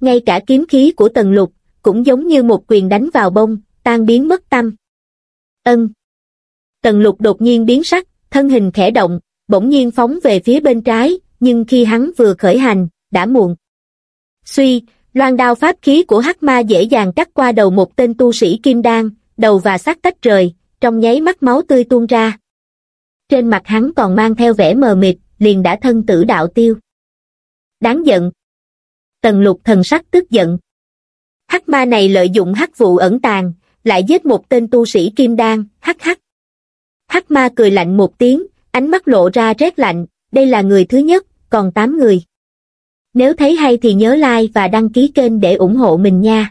Ngay cả kiếm khí của tần lục, cũng giống như một quyền đánh vào bông, tan biến mất tâm. Ân. Tần lục đột nhiên biến sắc, thân hình khẽ động, bỗng nhiên phóng về phía bên trái, nhưng khi hắn vừa khởi hành, đã muộn. Suy, loan đao pháp khí của hắc ma dễ dàng cắt qua đầu một tên tu sĩ kim đan, đầu và xác tách rời, trong nháy mắt máu tươi tuôn ra. Trên mặt hắn còn mang theo vẻ mờ mịt, liền đã thân tử đạo tiêu. Đáng giận. Tần lục thần sắc tức giận. Hắc ma này lợi dụng hắc vụ ẩn tàng, lại giết một tên tu sĩ kim đan, hắc hắc. Hắc ma cười lạnh một tiếng, ánh mắt lộ ra rét lạnh, đây là người thứ nhất, còn tám người. Nếu thấy hay thì nhớ like và đăng ký kênh để ủng hộ mình nha.